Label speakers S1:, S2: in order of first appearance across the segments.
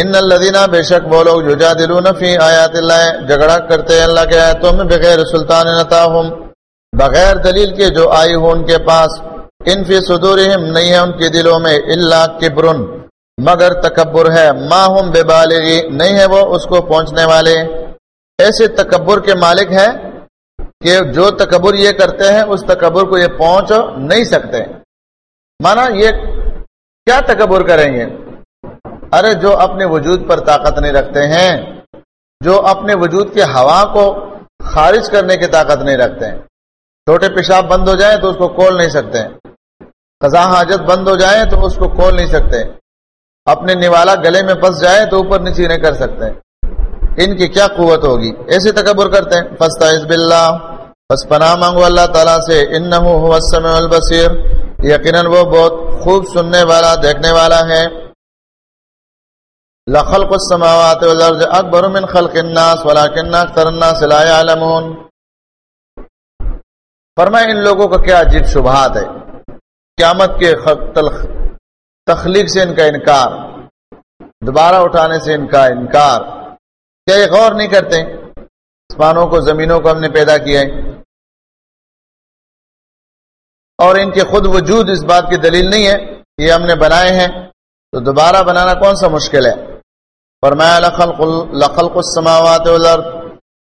S1: ان الدینہ بے شک وہ لوگ جو جا فی آیات اللہ جھگڑا کرتے ہیں اللہ کے آیتوں میں بغیر سلطان نتاہم، بغیر دلیل کے جو آئی ہو ان کے پاس۔ ان فی صدورہم نہیں ہے ان کے دلوں میں اللہ کبرن، مگر تکبر ہے۔ ما ہم بے بالغی نہیں ہے وہ اس کو پہنچنے والے۔ ایسے تکبر کے مالک ہیں کہ جو تکبر یہ کرتے ہیں، اس تکبر کو یہ پہنچ نہیں سکتے۔ مانا یہ کیا تکبر کریں گے؟ ارے جو اپنے وجود پر طاقت نہیں رکھتے ہیں، جو اپنے وجود کے ہوا کو خارج کرنے کی طاقت نہیں رکھتے ہیں۔ چھوٹے پیشاب بند ہو جائیں تو اس کو کھول نہیں سکتے قضا حاجت بند ہو جائیں تو اس کو کھول نہیں سکتے اپنے نوالا گلے میں پھنس جائے تو اوپر نیچے نہیں کر سکتے ان کی کیا قوت ہوگی؟ ایسے تکبر کرتے ہیں۔ فستا عزب اللہ بس پناہ مانگو اللہ تعالیٰ سے۔ ان البصیر۔ یقیناً وہ بہت خوب سننے والا، دیکھنے والا ہے۔ لخلق السماوات والارض اکبر من خلق الناس ولكن اکثر الناس لا يعلمون۔ فرمائے ان لوگوں کا کیا عجیب شبہات ہے۔ قیامت کے تخلیق سے ان کا انکار۔ دوبارہ اٹھانے سے ان کا انکار۔ کیا یہ غور نہیں کرتے؟ آسمانوں کو زمینوں کو ہم نے پیدا کیا ہے۔ اور ان کے خود وجود اس بات کی دلیل نہیں ہے یہ ہم نے بنائے ہیں۔ تو دوبارہ بنانا کون سا مشکل ہے؟ فرمایا، لخلق السماوات والارض.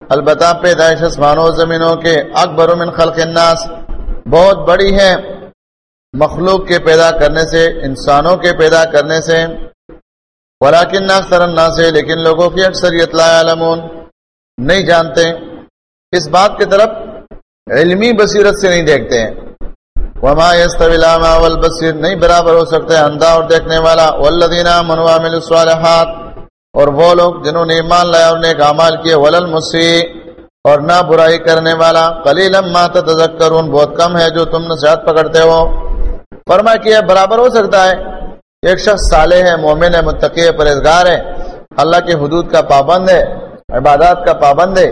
S1: البتہ پیدائش آسمانوں زمینوں کے اکبر من خلق الناس. بہت بڑی ہے۔ مخلوق کے پیدا کرنے سے، انسانوں کے پیدا کرنے سے۔ ولاکن اکثر الناس سے لیکن لوگوں کی اکثریت لا علمون نہیں جانتے۔ اس بات کی طرف علمی بصیرت سے نہیں دیکھتے ہیں۔ وما يستوي الاعمى والبصير۔ نہیں برابر ہو سکتے اندھا اور دیکھنے والا۔ والذین آمنوا وعملوا الصالحات۔ اور وہ لوگ جنہوں نے ایمان لایا اور نیک اعمال کیے، ولل مسیء اور نہ برائی کرنے والا۔ قلیلا ما تتذکرون، بہت کم ہے جو تم نصیحت پکڑتے ہو۔ فرمایا کہ برابر ہو سکتا ہے۔ ایک شخص صالح ہے، مومن ہے، متقی ہے، پرہیزگار ہے۔ اللہ کے حدود کا پابند ہے، عبادات کا پابند ہے۔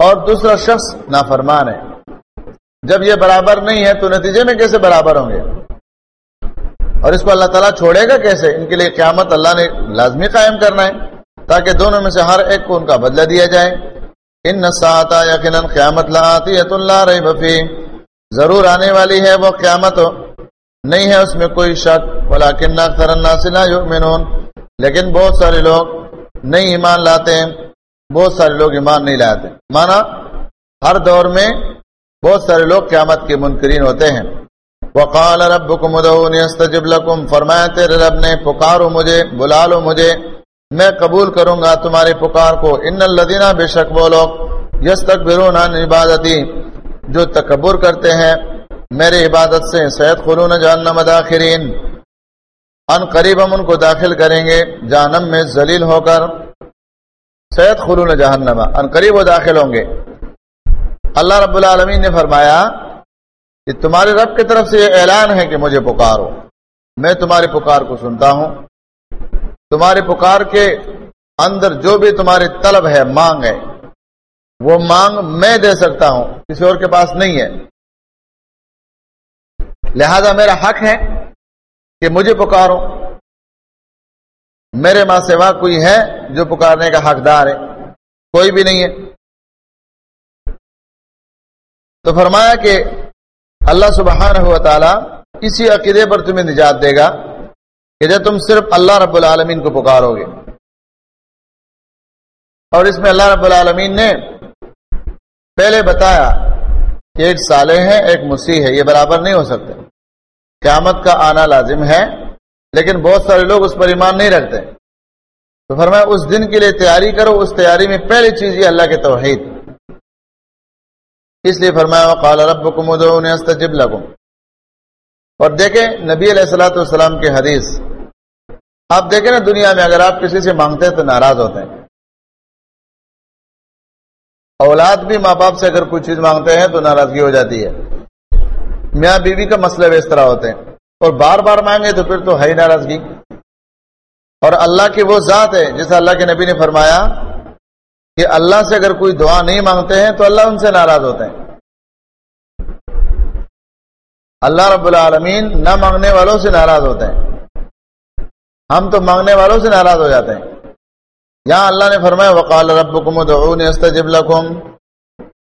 S1: اور دوسرا شخص نافرمان ہے۔ جب یہ برابر نہیں ہے تو نتیجے میں کیسے برابر ہوں گے؟ اور اس کو اللہ تعالیٰ چھوڑے گا کیسے؟ ان کے لیے قیامت اللہ نے لازمی قائم کرنا ہے۔ تاکہ دونوں میں سے ہر ایک کو ان کا بدلہ دیا جائے۔ ان نساتا یقیناً قیامت لاتی اللہ رہی بفی ضرور آنے والی ہے وہ قیامت۔ نہیں ہے اس میں کوئی شک بلا کن کرنا سنا لیکن بہت سارے لوگ نہیں ایمان لاتے ہیں۔ بہت سارے لوگ ایمان نہیں لاتے۔ مانا ہر دور میں بہت سارے لوگ قیامت کے منکرین ہوتے ہیں۔ وقال ربكم ادعوني استجب لكم فرمایا، تیرے رب نے پکارو مجھے، بلا لو مجھے۔ میں قبول کروں گا تمہاری پکار کو۔ ان الذين بے شک وہ لوگ یستكبرون عن عبادتی، جو تکبر کرتے ہیں، میرے عبادت سے سید خلون جہنم داخرین۔ ان قریب ہم ان کو داخل کریں گے، جہنم میں ذلیل ہو کر۔ سید خلون جہنم، ان قریب وہ داخل ہوں گے۔ اللہ رب العالمین نے فرمایا کہ تمہارے رب کی طرف سے یہ اعلان ہے کہ مجھے پکارو۔ میں تمہاری پکار کو سنتا ہوں۔ تمہاری پکار کے اندر جو بھی تمہاری طلب ہے، مانگ ہے۔ وہ مانگ میں دے سکتا ہوں، کسی اور کے پاس نہیں ہے۔ لہذا میرا حق ہے کہ مجھے پکارو۔ میرے ماں سوا کوئی ہے جو پکارنے کا حقدار ہے۔ کوئی بھی نہیں ہے۔ تو فرمایا کہ اللہ سبحانہ ہوا تعالی اسی عقیدے پر تمہیں نجات دے گا۔ کہ جب تم صرف اللہ رب العالمین کو پکارو گے اور اس میں اللہ رب العالمین نے پہلے بتایا کہ ایک صالح ہے ایک مسیح ہے یہ برابر نہیں ہو سکتے۔ قیامت کا آنا لازم ہے، لیکن بہت سارے لوگ اس پر ایمان نہیں رکھتے۔ تو فرمایا، اس دن کے لیے تیاری کرو، اس تیاری میں پہلی چیز یہ اللہ کے توحید۔ اس لیے فرمایا قال ربکم ادعونی استجب لکم اور دیکھیں نبی علیہ السلاۃ والسلام کے حدیث۔ آپ دیکھیں نا دنیا میں اگر آپ کسی سے مانگتے ہیں تو ناراض ہوتے ہیں۔ اولاد بھی ماں باپ سے اگر کوئی چیز مانگتے ہیں تو ناراضگی ہو جاتی ہے۔ میاں بیوی کا مسئلہ اس طرح ہوتے ہیں۔ اور بار بار مانگے تو پھر تو ہے ہی ناراضگی۔ اور اللہ کی وہ ذات ہے جیسے اللہ کے نبی نے فرمایا کہ اللہ سے اگر کوئی دعا نہیں مانگتے ہیں تو اللہ ان سے ناراض ہوتے ہیں۔ اللہ رب العالمین نہ مانگنے والوں سے ناراض ہوتے ہیں۔ ہم تو مانگنے والوں سے ناراض ہو جاتے ہیں۔ یہاں اللہ نے فرمایا، وقال ربکم ادعونی استجب لکم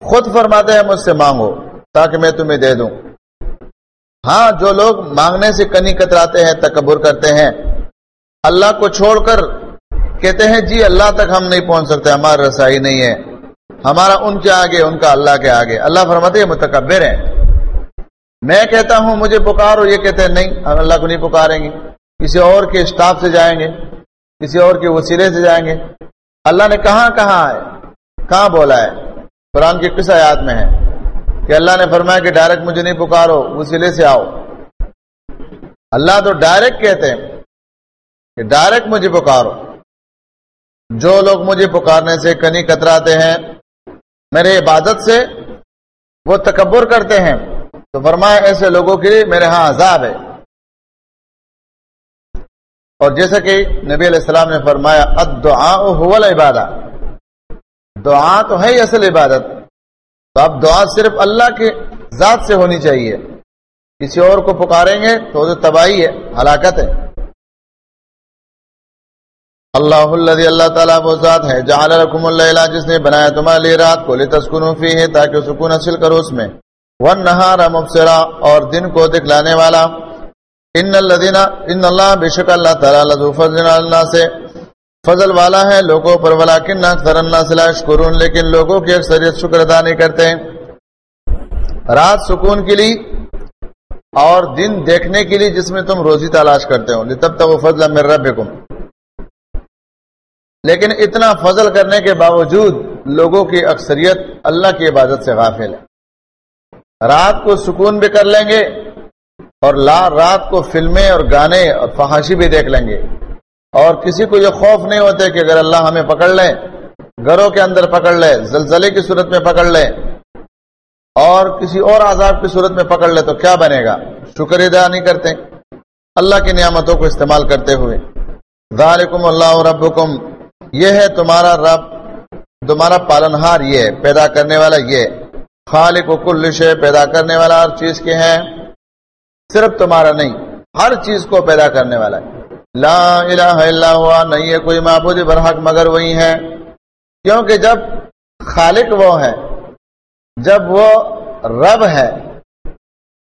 S1: خود فرماتے ہیں، مجھ سے مانگو تاکہ میں تمہیں دے دوں۔ ہاں جو لوگ مانگنے سے کنی کتراتے ہیں، تکبر کرتے ہیں، اللہ کو چھوڑ کر کہتے ہیں جی اللہ تک ہم نہیں پہنچ سکتے ہماری رسائی نہیں ہے۔ ہمارا ان کے آگے، ان کا اللہ کے آگے۔ اللہ فرماتے ہیں، متکبر ہیں۔ میں کہتا ہوں، مجھے پکارو، یہ کہتے ہیں، نہیں، ہم اللہ کو نہیں پکاریں گے۔ کسی اور کے اسٹاف سے جائیں گے، کسی اور کے وسیلے سے جائیں گے۔ اللہ نے کہاں کہاں ہے کہاں بولا ہے؟ قرآن کی کس آیات میں ہے؟ کہ اللہ نے فرمایا کہ ڈائریکٹ مجھے نہیں پکارو، وسیلے سے آؤ۔ اللہ تو ڈائریکٹ کہتے ہیں کہ ڈائریکٹ مجھے پکارو۔ جو لوگ مجھے پکارنے سے کنی کتراتے ہیں، میرے عبادت سے وہ تکبر کرتے ہیں۔ تو فرمایا ایسے لوگوں کے لیے میرے ہاں عذاب ہے۔ اور جیسا کہ نبی علیہ السلام نے فرمایا عبادت دعا تو ہے ہی اصل عبادت۔ تو اب دعا صرف اللہ کے ذات سے ہونی چاہیے۔ کسی اور کو پکاریں گے تو وہ تباہی ہے، ہلاکت ہے۔ اللہ اللہ اللہ تعالیٰ وہ ذات ہے جہاں رقم اللہ جس نے بنایا تمہارے لیے رات کو لے تسکن فی ہے تاکہ سکون حاصل کرو اس میں۔ ون نہارا مبصرا اور دن کو دکھلانے والا۔ ان الذین ان اللہ بے شک اللہ تعالیٰ لذو فضل اللہ سے فضل والا ہے لوگوں پر ولیکن اکثر الناس لا یشکرون لیکن لوگوں کی اکثریت شکر ادا نہیں کرتے۔ رات سکون کے لیے اور دن دیکھنے کے لیے جس میں تم روزی تلاش کرتے ہو۔ تب تک وہ فضل من ربکم لیکن اتنا فضل کرنے کے باوجود لوگوں کی اکثریت اللہ کی عبادت سے غافل ہے۔ رات کو سکون بھی کر لیں گے اور لا رات کو فلمیں اور گانے اور فحاشی بھی دیکھ لیں گے اور کسی کو یہ خوف نہیں ہوتے کہ اگر اللہ ہمیں پکڑ لے، گھروں کے اندر پکڑ لے، زلزلے کی صورت میں پکڑ لے اور کسی اور عذاب کی صورت میں پکڑ لے تو کیا بنے گا؟ شکر ادا نہیں کرتے۔ اللہ کی نعمتوں کو استعمال کرتے ہوئے۔ ذالکم اللہ ربکم، یہ ہے تمہارا رب، تمہارا پالنہار یہ پیدا کرنے والا یہ خالق و کل شے پیدا کرنے والا ہر چیز کے ہیں، صرف تمہارا نہیں، ہر چیز کو پیدا کرنے والا ہے۔ لا الہ الا ہوا، نہیں ہے کوئی معبود برحق مگر وہی ہے۔ کیونکہ جب خالق وہ ہے، جب وہ رب ہے،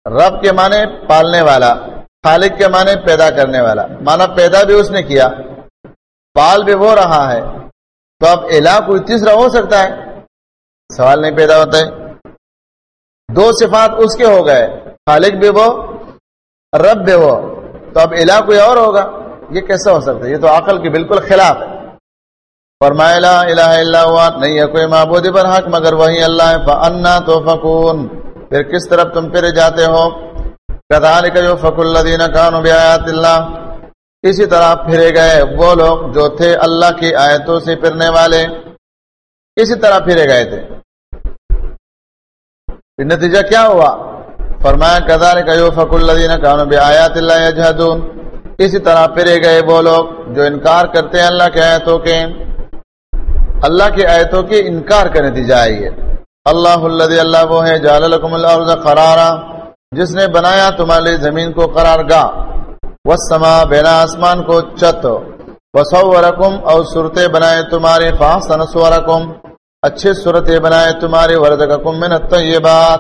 S1: رب کے معنی پالنے والا، خالق کے معنی پیدا کرنے والا۔ مانا پیدا بھی اس نے کیا، پال بھی وہ رہا ہے۔ تو اب الہ کوئی تیسرا ہو سکتا ہے؟ سوال نہیں پیدا ہوتا ہے۔ دو صفات اس کے ہو گئے۔ خالق بھی وہ، رب بھی وہ۔ تو اب الہ کوئی اور ہوگا؟ یہ کیسا ہو سکتا ہے؟ یہ تو عقل کی بالکل خلاف ہے۔ فرمایا، لا الہ الا ہوا، نہیں ہے کوئی معبود پر حق، مگر وہی اللہ ہے۔ فانا تو فکون پھر کس طرف تم پھر جاتے ہو؟ کذالک جو فک الذین کانوا بیاات اللہ۔ اسی طرح پھرے گئے وہ لوگ جو تھے اللہ کی آیتوں سے پھرنے والے۔ اسی طرح پھرے گئے تھے۔ نتیجہ کیا ہوا؟ فرمایا کدار کا الدین کانو آیات اللہ جہدون اسی طرح پھرے گئے وہ لوگ جو انکار کرتے ہیں اللہ کے آیتوں کے۔ اللہ کی آیتوں کے انکار کا نتیجہ آئی ہے۔ اللہ اللہ اللہ وہ ہے جال الارض قرارا۔ جس نے بنایا تمہاری زمین کو قرار گاہ وسما بینا آسمان کو چت وسورکم اور صورتیں بنائے تمہارے فاحسن صورکم اچھے صورتیں بنائے تمہارے ورزقکم من الطیبات۔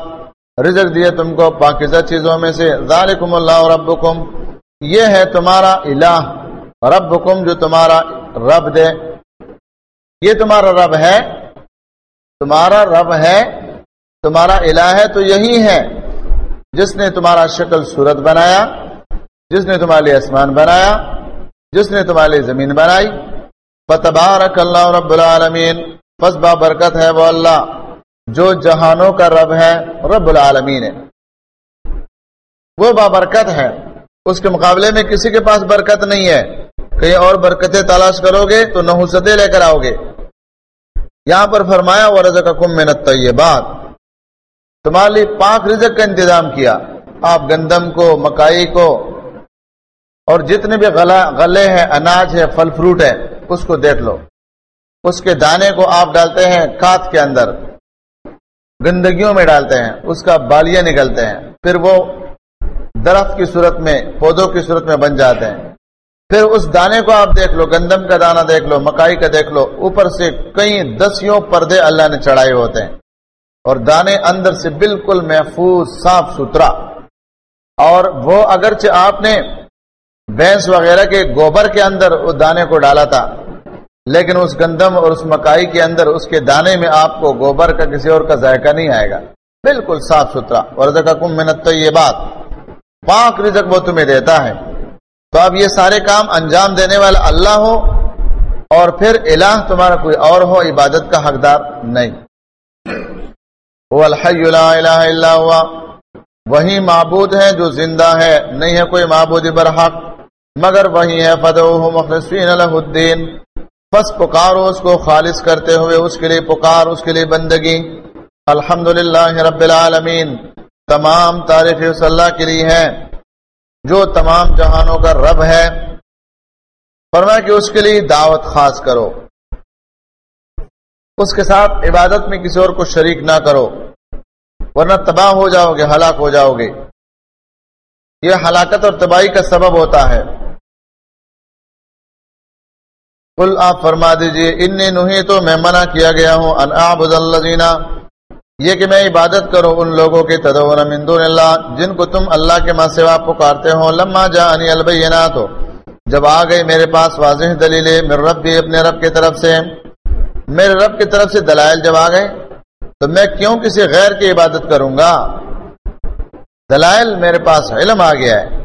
S1: رزق دیے تم کو پاکیزہ چیزوں میں سے۔ ذالکم اللہ ربکم۔ یہ ہے تمہارا الہ۔ ربکم جو تمہارا رب دے۔ یہ تمہارا رب ہے۔ تمہارا رب ہے۔ تمہارا الہ ہے تو یہی ہے۔ جس نے تمہارا شکل صورت بنایا، جس نے تمہارے لیے آسمان بنایا، جس نے تمہارے لیے زمین بنائی۔ فتبارک اللہ رب العالمین۔ فسبا برکت ہے وہ اللہ، جو جہانوں کا رب ہے، رب العالمین ہے۔ وہ بابرکت ہے۔ اس کے مقابلے میں کسی کے پاس برکت نہیں ہے۔ کہیں اور برکتیں تلاش کرو گے تو نحوستیں لے کر آؤ گے یہاں پر فرمایا وہ رضا کا کم محنت یہ بات تمہارے لیے پاک رزق کا انتظام کیا۔ آپ گندم کو، مکائی کو، اور جتنے بھی غلے ہیں، اناج ہے پھل فروٹ ہے اس کو دیکھ لو۔ اس کے دانے کو آپ ڈالتے ہیں کات کے اندر، گندگیوں میں ڈالتے ہیں، اس کا بالیاں نکلتے ہیں، پھر وہ درخت کی صورت میں، پودوں کی صورت میں بن جاتے ہیں۔ پھر اس دانے کو آپ دیکھ لو، گندم کا دانہ دیکھ لو، مکائی کا دیکھ لو، اوپر سے کئی دسیوں پردے اللہ نے چڑھائے ہوتے ہیں۔ اور دانے اندر سے بالکل محفوظ، صاف ستھرا۔ اور وہ اگرچہ آپ نے بھینس وغیرہ کے، گوبر کے اندر اس دانے کو ڈالا تھا لیکن اس گندم اور اس مکائی کے اندر اس کے دانے میں آپ کو گوبر کا کسی اور کا ذائقہ نہیں آئے گا۔ بالکل صاف ستھرا۔ اور کم محنت تو یہ بات پاک رزق وہ تمہیں دیتا ہے۔ تو اب یہ سارے کام انجام دینے والا اللہ ہو اور پھر الہ تمہارا کوئی اور ہو، عبادت کا حقدار نہیں۔ وہ الحی لا الہ الا ہوا وہی معبود ہے جو زندہ ہے نہیں ہے کوئی معبود برحق۔ مگر وہی ہے فدعوہ مخلصین الہ الدین پس پکارو اس کو خالص کرتے ہوئے اس کے لیے پکار، اس کے لیے بندگی۔ الحمد رب العالمین، تمام تاریخ صلی اللہ کے لیے ہے جو تمام جہانوں کا رب ہے، فرمایا کہ اس کے لیے دعوت خاص کرو۔ اس کے ساتھ عبادت میں کسی اور کو شریک نہ کرو، ورنہ تباہ ہو جاؤ گے، ہلاک ہو جاؤ گے۔ یہ ہلاکت اور تباہی کا سبب ہوتا ہے۔ کل آپ فرما دیجیے ان نہیں تو میں منع کیا گیا ہوں، ان اللہ یہ کہ میں عبادت کروں ان لوگوں کے تدون من دون اللہ، جن کو تم اللہ کے ماں سوا پکارتے ہو۔ لما جانی البینات۔ جب آ گئی میرے پاس واضح دلیل میرے رب بھی اپنے رب کی طرف سے۔ میرے رب کی طرف سے دلائل جب آ گئے، تو میں کیوں کسی غیر کی عبادت کروں گا؟ دلائل میرے پاس علم آ گیا ہے۔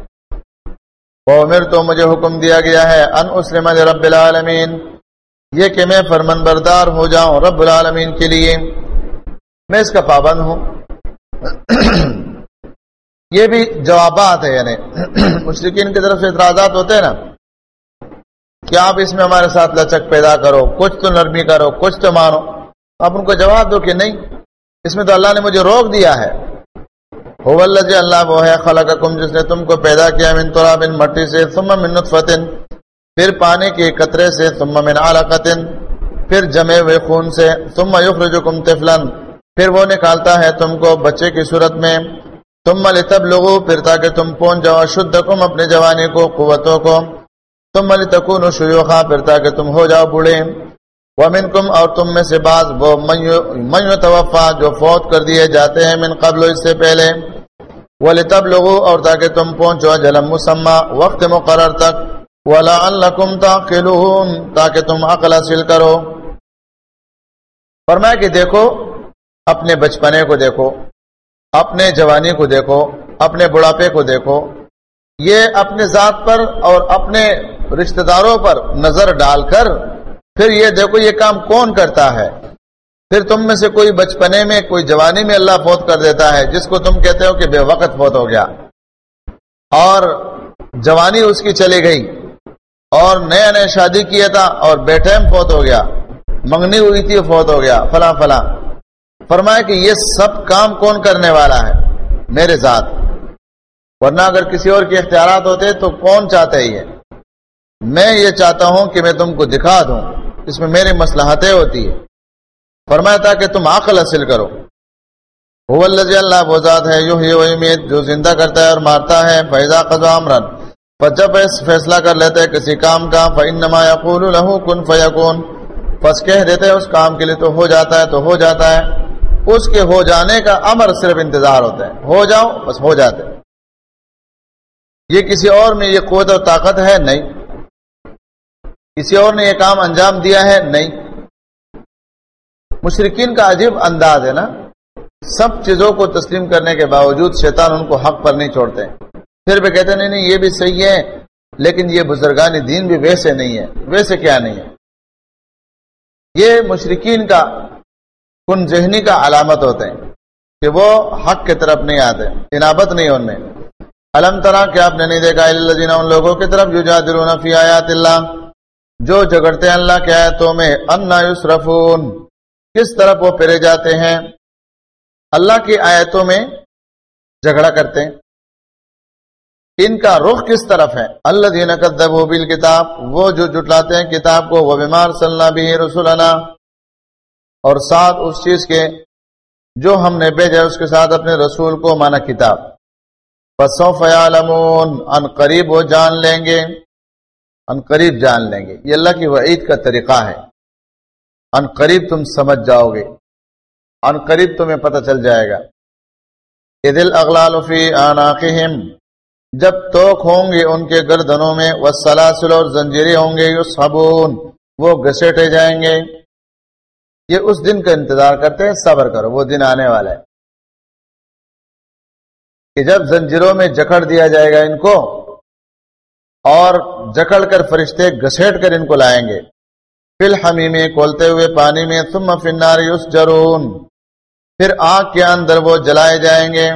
S1: وہ امر تو مجھے حکم دیا گیا ہے ان اسلم رب العالمین یہ کہ میں فرمن بردار ہو جاؤں رب العالمین کے لیے۔ میں اس کا پابند ہوں۔ یہ بھی جوابات ہے یعنی مشرقین کی طرف سے اعتراضات ہوتے ہیں نا۔ کہ آپ اس میں ہمارے ساتھ لچک پیدا کرو، کچھ تو نرمی کرو، کچھ تو مانو۔ آپ ان کو جواب دو کہ نہیں، اس میں تو اللہ نے مجھے روک دیا ہے۔ ہوج اللہ وہ ہے خلق جس نے تم کو پیدا کیا من تو بن مٹی سے، ثم من نطفتن پھر پانی کے قطرے سے، ثم من علقتن پھر جمے ہوئے خون سے، ثم یخرجکم طفلن پھر وہ نکالتا ہے تم کو بچے کی صورت میں تم مل تب لوگو پھر تاکہ تم پہنچ جاؤ شدھ کم اپنے جوانی کو، قوتوں کو تم مل تکون شیوخا، پھر تاکہ تم ہو جاؤ بوڑھے۔ ومن کم اور تم میں سے بعض وہ میو توفا جو فوت کر دیے جاتے ہیں من قبل اس سے پہلے وہ تب لوگو اور تاکہ تم پہنچو جلم مسمہ، وقت مقرر تک ولا الکم تاکہ تم عقل حاصل کرو۔ فرمایا کہ دیکھو، اپنے بچپنے کو دیکھو، اپنے جوانی کو دیکھو، اپنے بڑھاپے کو دیکھو۔ یہ اپنے ذات پر اور اپنے رشتہ داروں پر نظر ڈال کر پھر یہ دیکھو یہ کام کون کرتا ہے؟ پھر تم میں سے کوئی بچپنے میں، کوئی جوانی میں اللہ فوت کر دیتا ہے، جس کو تم کہتے ہو کہ بے وقت فوت ہو گیا۔ اور جوانی اس کی چلی گئی۔ اور نیا نیا شادی کیا تھا اور بیٹھے فوت ہو گیا۔ منگنی ہوئی تھی، فوت ہو گیا۔ فلاں فلاں۔ فرمایا کہ یہ سب کام کون کرنے والا ہے؟ میرے ذات۔ ورنہ اگر کسی اور کے اختیارات ہوتے تو کون چاہتا ہے یہ؟ میں یہ چاہتا ہوں کہ میں تم کو دکھا دوں۔ اس میں میری مسلحتیں ہوتی ہے فرمایا تھا کہ تم عقل حاصل کرو۔ اللہ وہ ذات ہے یو ہی امید جو زندہ کرتا ہے اور مارتا ہے۔ فیضا قزام رن پر جب فیصلہ کر لیتے کسی کام کا فنما یقول لہو کن فیقون پس کہہ دیتے اس کام کے لیے تو ہو جاتا ہے، تو ہو جاتا ہے۔ اس کے ہو جانے کا امر صرف انتظار ہوتا ہے۔ ہو جاؤ، بس ہو جاتے یہ کسی اور میں یہ قوت اور طاقت ہے؟ نہیں۔ کسی اور نے یہ کام انجام دیا ہے؟ نہیں. مشرقین کا عجیب انداز ہے نا؟ سب چیزوں کو تسلیم کرنے کے باوجود شیطان ان کو حق پر نہیں چھوڑتے. پھر بھی کہتے نہیں نہیں، یہ بھی صحیح ہے، لیکن یہ بزرگانی دین بھی ویسے نہیں ہے ویسے کیا نہیں ہے یہ مشرقین کا کن ذہنی کا علامت ہوتے ہیں کہ وہ حق کی طرف نہیں آتے، انابت نہیں ان میں. علم طرح کہ آپ نے نہیں دیکھا اللہ ان لوگوں کی طرف جو فی آیات اللہ. جو جگڑتے ہیں اللہ کے آیتوں میں، انا یسرفون کس طرف وہ پھرے جاتے ہیں؟ اللہ کی آیتوں میں جھگڑا کرتے ہیں۔ ان کا رخ کس طرف ہے؟ اللہ دین قدب کتاب وہ جو جٹلاتے ہیں کتاب کو وہ بیمار صلی بھی رسولنا اور ساتھ اس چیز کے جو ہم نے بھیجا اس کے ساتھ اپنے رسول کو مانا کتاب۔ بسوں فیالمون ان قریب وہ جان لیں گے۔ ان قریب جان لیں گے۔ یہ اللہ کی وعید کا طریقہ ہے۔ ان قریب تم سمجھ جاؤ گے۔ ان قریب تمہیں پتہ چل جائے گا۔ دل اغلال فی آناقہم۔ جب توک ہوں گے ان کے گردنوں میں وہ سلاسل اور زنجیرے ہوں گے صابون وہ گسیٹے جائیں گے۔ یہ اس دن کا انتظار کرتے ہیں، صبر کرو، وہ دن آنے والا ہے۔ کہ جب زنجیروں میں جکڑ دیا جائے گا ان کو اور جکڑ کر فرشتے گسیٹ کر ان کو لائیں گے۔ فل ہمی میں کھولتے ہوئے پانی میں تم فنار یوس جرون پھر آگ کے اندر وہ جلائے جائیں گے۔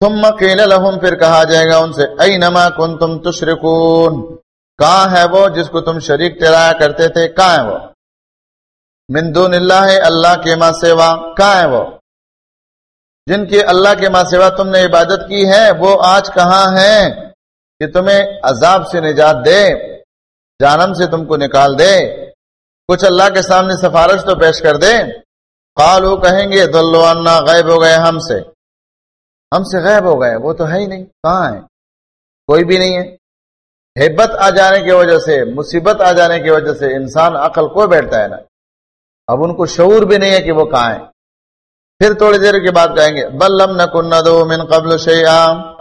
S1: تم لہم پھر کہا جائے گا ان سے ائی نما کن تم تشرکون کہاں ہے وہ جس کو تم شریک ٹہرایا کرتے تھے؟ کہاں ہے وہ؟ مندون اللہ اللہ کے ماں سیوا، کہاں ہے وہ؟ جن کی اللہ کے ماں سیوا تم نے عبادت کی ہے، وہ آج کہاں ہے کہ تمہیں عذاب سے نجات دے جانم سے تم کو نکال دے۔ کچھ اللہ کے سامنے سفارش تو پیش کر دے۔ قالو کہیں گے دلوانا غائب ہو گئے ہم سے۔ ہم سے غائب ہو گئے، وہ تو ہے ہی نہیں، کہاں ہے؟ کوئی بھی نہیں ہے۔ ہیبت آ جانے کی وجہ سے، مصیبت آ جانے کی وجہ سے انسان عقل کو بیٹھتا ہے نا۔ اب ان کو شعور بھی نہیں ہے کہ وہ کہاں ہے پھر تھوڑی دیر کے بعد کہیں گے، بل لم نہ دو من قبل شیام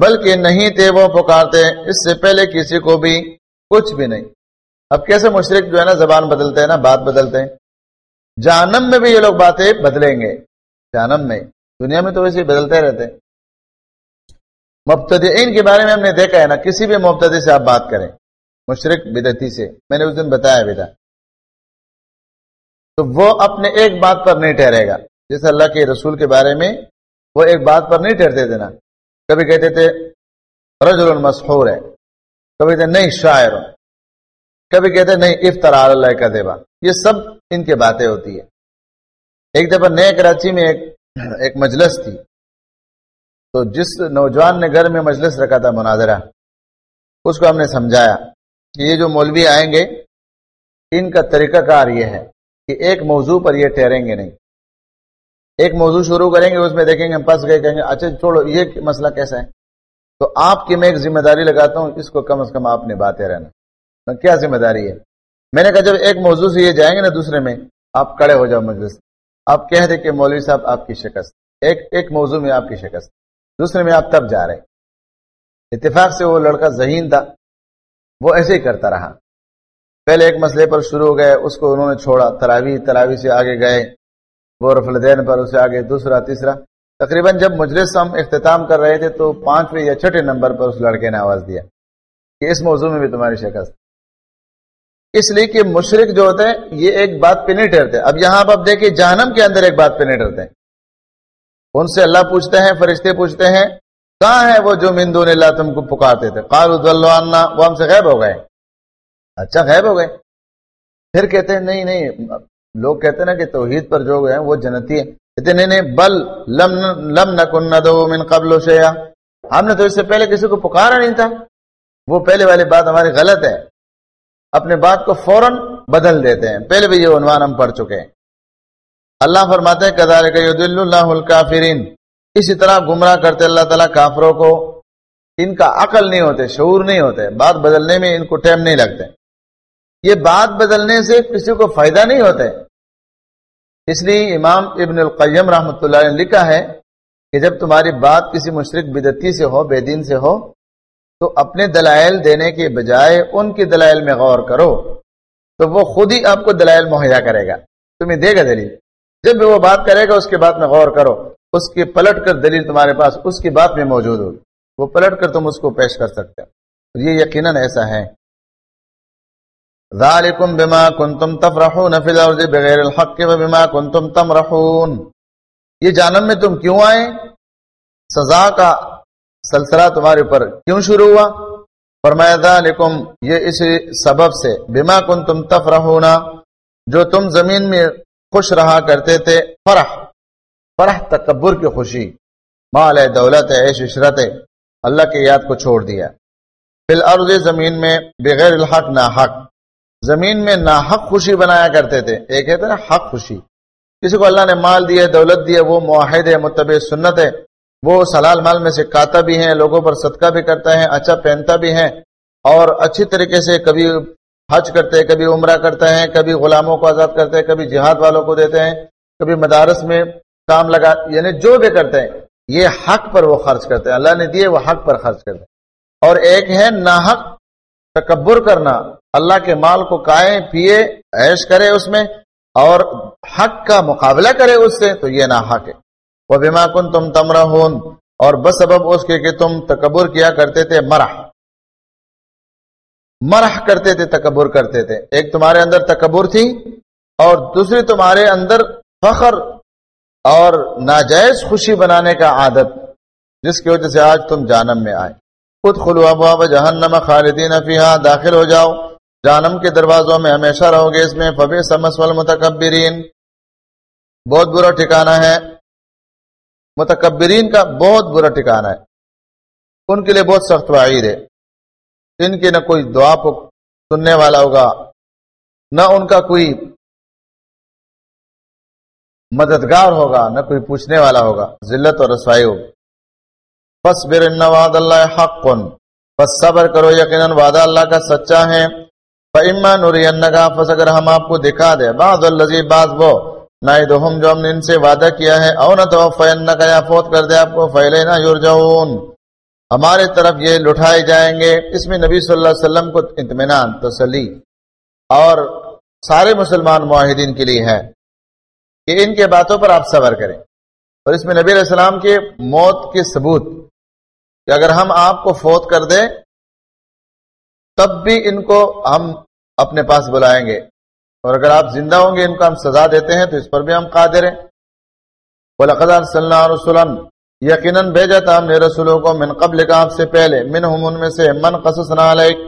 S1: بلکہ نہیں تھے وہ پکارتے، اس سے پہلے کسی کو بھی کچھ بھی نہیں۔ اب کیسے مشرق جو ہے نا زبان بدلتے ہیں نا، بات بدلتے ہیں۔ جانم میں بھی یہ لوگ باتیں بدلیں گے۔ جانم میں۔ دنیا میں تو ویسے بدلتے رہتے مبتدئین کے بارے میں ہم نے دیکھا ہے نا، کسی بھی مبتدی سے آپ بات کریں۔ مشرق بدتی سے۔ میں نے اس دن بتایا بھی تو وہ اپنے ایک بات پر نہیں ٹھہرے گا۔ جیسے اللہ کے رسول کے بارے میں وہ ایک بات پر نہیں ٹھہرتے تھے نا۔ کبھی کہتے تھے، رجل مسحور ہے۔ کبھی کہتے نہیں، شاعر۔ کبھی کہتے نہیں افطرا اللہ کا دیوا۔ یہ سب ان کی باتیں ہوتی ہے ایک دفعہ نئے کراچی میں ایک ایک مجلس تھی۔ تو جس نوجوان نے گھر میں مجلس رکھا تھا، مناظرہ، اس کو ہم نے سمجھایا کہ یہ جو مولوی آئیں گے، ان کا طریقہ کار یہ ہے کہ ایک موضوع پر یہ ٹھہریں گے نہیں۔ ایک موضوع شروع کریں گے، اس میں دیکھیں گے، ہم پس گئے، کہیں گے اچھا چھوڑو، یہ مسئلہ کیسا ہے؟ تو آپ کی میں ایک ذمہ داری لگاتا ہوں، اس کو کم از کم آپ نے باتیں رہنا کیا ذمہ داری ہے؟ میں نے کہا، جب ایک موضوع سے یہ جائیں گے نا دوسرے میں، آپ کڑے ہو جاؤ مجلس آپ کہہ دیں کہ مولوی صاحب آپ کی شکست۔ ایک ایک موضوع میں آپ کی شکست۔ دوسرے میں آپ تب جا رہے اتفاق سے وہ لڑکا ذہین تھا، وہ ایسے ہی کرتا رہا۔ پہلے ایک مسئلے پر شروع ہو گئے، اس کو انہوں نے چھوڑا تراوی تراوی سے آگے گئے۔ وہ رفلدین پر اسے آگے دوسرا، تیسرا۔ تقریباً جب مجلس ہم اختتام کر رہے تھے تو پانچویں یا چھٹے نمبر پر اس لڑکے نے آواز دیا کہ اس موضوع میں بھی تمہاری شکست۔ اس لیے کہ مشرق جو ہوتے ہیں، یہ ایک بات پہ نہیں ٹھہرتے۔ اب یہاں آپ دیکھیں، جہنم کے اندر ایک بات پہ نہیں ٹھہرتے۔ ان سے اللہ پوچھتے ہیں، فرشتے پوچھتے ہیں، کہاں ہے وہ جو مندون اللہ تم کو پکارتے تھے؟ وہ ہم سے غائب ہو گئے۔ اچھا غائب ہو گئے۔ پھر کہتے ہیں، نہیں نہیں لوگ کہتے ہیں نا کہ توحید پر جو گئے وہ جنتی ہے کہتے نہیں نہیں، بل لم لم نکن دو من قبل شیا ہم نے تو اس سے پہلے کسی کو پکارا نہیں تھا۔ وہ پہلے والی بات ہماری غلط ہے۔ اپنے بات کو فوراً بدل دیتے ہیں۔ پہلے بھی یہ عنوان ہم پڑھ چکے ہیں۔ اللہ فرماتے ہیں کدار اللہ الکافرین اسی طرح گمراہ کرتے اللہ تعالیٰ کافروں کو۔ ان کا عقل نہیں ہوتے، شعور نہیں ہوتے۔ بات بدلنے میں ان کو ٹائم نہیں لگتے۔ یہ بات بدلنے سے کسی کو فائدہ نہیں ہوتا اس لیے امام ابن القیم رحمۃ اللہ نے لکھا ہے کہ جب تمہاری بات کسی مشرق بدتی سے ہو، بے دین سے ہو، تو اپنے دلائل دینے کے بجائے ان کے دلائل میں غور کرو۔ تو وہ خود ہی آپ کو دلائل مہیا کرے گا۔ تمہیں دے گا دلیل۔ جب بھی وہ بات کرے گا، اس کے بعد میں غور کرو۔ اس کی پلٹ کر دلیل تمہارے پاس اس کی بات میں موجود ہوگی۔ وہ پلٹ کر تم اس کو پیش کر سکتے ہو۔ یہ یقیناً ایسا ہے۔ ذالکم بما کنتم تفرحون فی الارض بغیر الحق و بما کنتم تمرحون۔ یہ جانم میں تم کیوں آئے؟ سزا کا سلسلہ تمہارے اوپر کیوں شروع ہوا؟ فرمایا ذالکم یہ اسی سبب سے۔ بما کنتم تفرحون، جو تم زمین میں خوش رہا کرتے تھے، فرح فرح تکبر کی خوشی۔ مال ہے، دولت ہے، عیش، عشرت ہے۔ اللہ کی یاد کو چھوڑ دیا۔ فی الارض، زمین میں بغیر الحق نہ حق زمین میں نہ حق خوشی بنایا کرتے تھے۔ ایک ہے نا، حق خوشی۔ کسی کو اللہ نے مال دیا دولت دیا وہ معاہد ہے، متبع سنت ہے۔ وہ سلال مال میں سے کاتا بھی ہیں، لوگوں پر صدقہ بھی کرتا ہے اچھا پہنتا بھی ہے اور اچھی طریقے سے کبھی حج کرتے ہیں، کبھی عمرہ کرتے ہیں، کبھی غلاموں کو آزاد کرتے ہیں، کبھی جہاد والوں کو دیتے ہیں، کبھی مدارس میں کام لگا یعنی جو بھی کرتے ہیں، یہ حق پر وہ خرچ کرتے ہیں۔ اللہ نے دیے، وہ حق پر خرچ کرتے ہیں۔ اور ایک ہے ناحق تکبر کرنا۔ اللہ کے مال کو کائے پیے عیش کرے اس میں اور حق کا مقابلہ کرے اس سے، تو یہ ناحق ہے۔ وہ بیما کن تم تمرہ اور بس سبب اس کے کہ تم تکبر کیا کرتے تھے، مرح۔ مرح کرتے تھے، تکبر کرتے تھے۔ ایک تمہارے اندر تکبر تھی اور دوسری تمہارے اندر فخر اور ناجائز خوشی بنانے کا عادت، جس کی وجہ سے آج تم جانم میں آئے۔ خود خلو ابواب جہنم خالدین فیہا، داخل ہو جاؤ۔ جانم کے دروازوں میں ہمیشہ رہو گے، اس میں فبی سمس والمتکبرین۔ بہت برا ٹھکانہ ہے۔ متکبرین کا بہت برا ٹھکانہ ہے۔ ان کے لیے بہت سخت وعید ہے۔ ان کے نہ کوئی دعا سننے والا ہوگا، نہ ان کا کوئی مددگار ہوگا، نہ کوئی پوچھنے والا ہوگا۔ ذلت اور رسوائی ہوگی۔ بس بر وعد اللہ حق بس صبر کرو، یقیناً وعدہ اللہ کا سچا ہے۔ فَإِمَّا نُرِيَنَّكَ پس اگر ہم آپ کو دکھا دے بعض اللذی بعض وہ نائدہم جو ہم نے ان سے وعدہ کیا ہے، او نہ تو فینک یا فوت کر دے آپ کو فیلینا یرجعون ہمارے طرف یہ لٹھائے جائیں گے۔ اس میں نبی صلی اللہ علیہ وسلم کو اطمینان، تسلی، اور سارے مسلمان معاہدین کے لیے ہے کہ ان کے باتوں پر آپ صبر کریں۔ اور اس میں نبی علیہ السلام کے موت کے ثبوت کہ اگر ہم آپ کو فوت کر دیں تب بھی ان کو ہم اپنے پاس بلائیں گے۔ اور اگر آپ زندہ ہوں گے، ان کو ہم سزا دیتے ہیں، تو اس پر بھی ہم قادر ہیں۔ بولقدار صلی اللہ علیہ وسلم یقیناً بھیجا تھا ہم نے رسولوں کو من قبل کا آپ سے پہلے من ہم ان میں سے، من قصص علیک،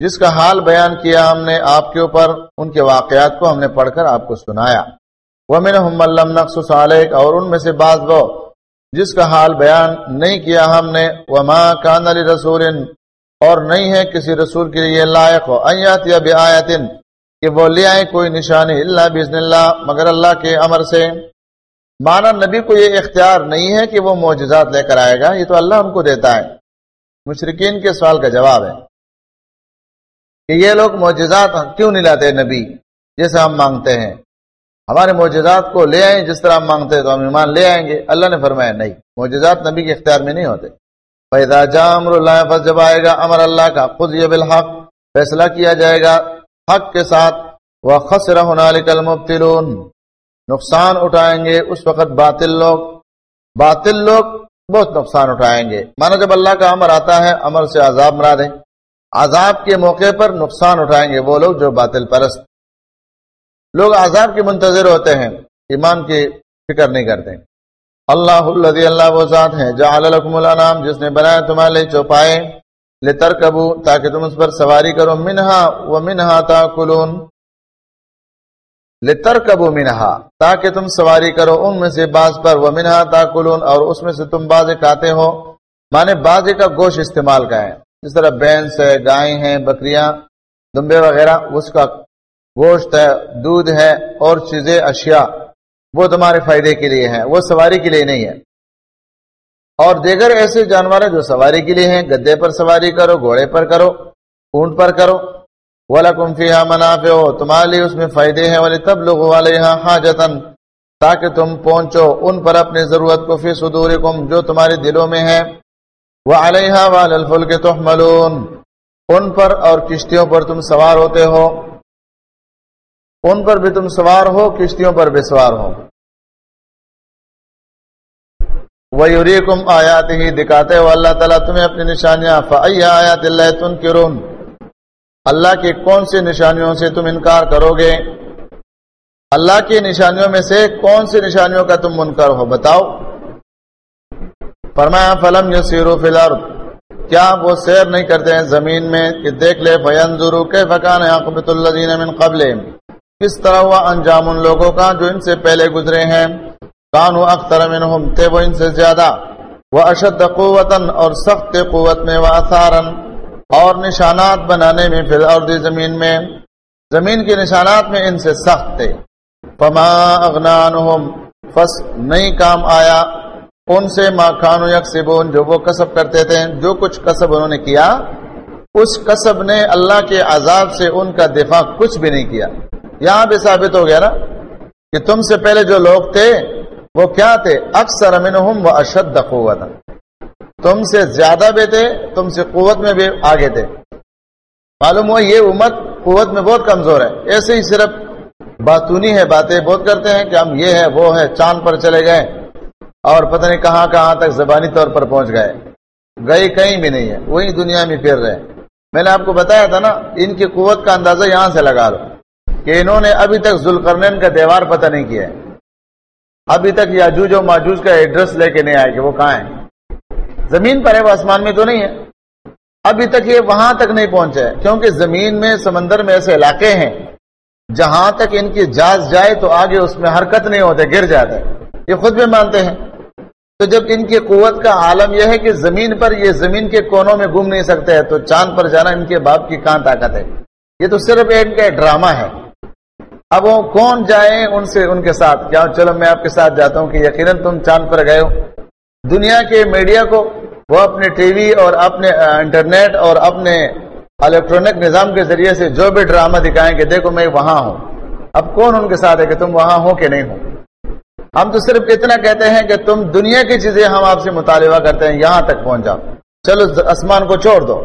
S1: جس کا حال بیان کیا ہم نے آپ کے اوپر، ان کے واقعات کو ہم نے پڑھ کر آپ کو سنایا۔ وہ من ہم نقص علیک اور ان میں سے بعض وہ، جس کا حال بیان نہیں کیا ہم نے۔ وما کان علی رسول اور نہیں ہے کسی رسول کے لیے لائق ہو۔ ایات یا بیاتن کہ وہ لے آئے کوئی نشانی اللہ بزن اللہ، مگر اللہ کے امر سے۔ مانا نبی کو یہ اختیار نہیں ہے کہ وہ معجزات لے کر آئے گا، یہ تو اللہ ہم کو دیتا ہے۔ مشرقین کے سوال کا جواب ہے۔ کہ یہ لوگ معجزات کیوں نہیں لاتے نبی؟ جیسے ہم مانگتے ہیں۔ ہمارے معجزات کو لے آئیں، جس طرح ہم مانگتے ہیں تو ہم ایمان لے آئیں گے۔ اللہ نے فرمایا، نہیں، معجزات نبی کے اختیار میں نہیں ہوتے۔ پیدا جامر اللہ جب آئے گا امر اللہ کا خود یہ بالحق، فیصلہ کیا جائے گا حق کے ساتھ وہ خسر المبتلون۔ نقصان اٹھائیں گے اس وقت باطل لوگ۔ باطل لوگ بہت نقصان اٹھائیں گے۔ مانا جب اللہ کا امر آتا ہے، امر سے عذاب مراد ہے عذاب کے موقع پر نقصان اٹھائیں گے وہ لوگ جو باطل پرست۔ لوگ عذاب کے منتظر ہوتے ہیں، ایمان کی فکر نہیں کرتے۔ اللہ الذي اللہ وہ ذات ہے جعل لكم الانام جس نے بنایا تمہارے لیے چوپائے، لترکبو، تاکہ تم اس پر سواری کرو، منہا ومنہا تاکلون۔ لترکبو منہا، تاکہ تم سواری کرو، ان میں سے بعض پر ومنہا تاکلون، اور اس میں سے تم بعض کھاتے ہو۔ مانے بعض کا گوشت استعمال کا ہے جس طرح بینس ہے گائے ہیں، بکریاں، دمبے وغیرہ، اس کا گوشت ہے، دودھ ہے، اور چیزیں، اشیاء۔ وہ تمہارے فائدے کے لیے ہیں، وہ سواری کے لیے نہیں ہے۔ اور دیگر ایسے جانور جو سواری کے لیے ہیں گدے پر سواری کرو، گھوڑے پر کرو، اونٹ پر کرو۔ والا کمفی منافع ہو تمہارے لیے اس میں فائدے ہیں۔ والے تب لوگ والے یہاں حاجتن تاکہ تم پہنچو ان پر اپنی ضرورت کو فی صدور جو تمہارے دلوں میں ہے وہ علیہ والفل کے تحملون، ان پر اور کشتیوں پر تم سوار ہوتے ہو۔ ان پر بھی تم سوار ہو، کشتیوں پر بھی سوار ہو۔ وہ کم آیات ہی دکھاتے ہو اللہ تعالیٰ تمہیں اپنی نشانیاں۔ آیات اللہ تن کرون اللہ کی کون سی نشانیوں سے تم انکار کرو گے؟ اللہ کی نشانیوں میں سے کون سی نشانیوں کا تم منکر ہو؟ بتاؤ۔ فرمایا، فلم یا سیرو فلر کیا وہ سیر نہیں کرتے ہیں زمین میں کہ دیکھ لے فین ضرور کے فقان اللہ من قبل کس طرح ہوا انجام ان لوگوں کا جو ان سے پہلے گزرے ہیں۔ کانو اختر منہم تھے وہ ان سے زیادہ۔ وہ اشد قوتن اور سخت قوت میں وہ اثارن اور نشانات بنانے میں پھر اور زمین میں۔ زمین کے نشانات میں ان سے سخت تھے۔ فما اغنانہم۔ فس نہیں کام آیا۔ ان سے ما کانو یکسبون جو وہ کسب کرتے تھے، جو کچھ کسب انہوں نے کیا۔ اس قصب نے اللہ کے عذاب سے ان کا دفاع کچھ بھی نہیں کیا۔ یہاں بھی ثابت ہو گیا نا کہ تم سے پہلے جو لوگ تھے، وہ کیا تھے؟ اکثر امن و اشد قوت تم سے زیادہ بھی تھے، تم سے قوت میں بھی آگے تھے۔ معلوم ہوا یہ امت قوت میں بہت کمزور ہے۔ ایسے ہی صرف باتونی ہے، باتیں بہت کرتے ہیں کہ ہم یہ ہے وہ ہے چاند پر چلے گئے اور پتہ نہیں کہاں کہاں تک زبانی طور پر پہنچ گئے۔ گئے کہیں بھی نہیں ہے وہی دنیا میں پھر رہے۔ میں نے آپ کو بتایا تھا نا، ان کی قوت کا اندازہ یہاں سے لگا لو۔ کہ انہوں نے ابھی تک ذوالقرنین کا دیوار پتہ نہیں کیا ہے۔ ابھی تک یاجوج و ماجوج کا ایڈریس لے کے نہیں آئے کہ وہ کہاں ہے زمین پر ہے، وہ آسمان میں تو نہیں ہے۔ ابھی تک یہ وہاں تک نہیں پہنچے کیونکہ زمین میں، سمندر میں ایسے علاقے ہیں، جہاں تک ان کی جاز جائے تو آگے اس میں حرکت نہیں ہوتے، گر جاتے۔ یہ خود بھی مانتے ہیں۔ تو جب ان کی قوت کا عالم یہ ہے کہ زمین پر یہ زمین کے کونوں میں گھوم نہیں سکتے، تو چاند پر جانا ان کے باپ کی کہاں طاقت ہے۔ یہ تو صرف ان کا ڈرامہ ہے۔ اب وہ کون جائے ان سے ان کے ساتھ؟ کیا چلو میں آپ کے ساتھ جاتا ہوں کہ یقیناً تم چاند پر گئے ہو۔ دنیا کے میڈیا کو وہ اپنے ٹی وی اور اپنے انٹرنیٹ اور اپنے الیکٹرانک نظام کے ذریعے سے جو بھی ڈرامہ دکھائیں کہ دیکھو میں وہاں ہوں۔ اب کون ان کے ساتھ ہے کہ تم وہاں ہو کہ نہیں ہو؟ ہم تو صرف اتنا کہتے ہیں کہ تم دنیا کی چیزیں ہم آپ سے مطالبہ کرتے ہیں، یہاں تک پہنچ جاؤ۔ چلو آسمان کو چھوڑ دو۔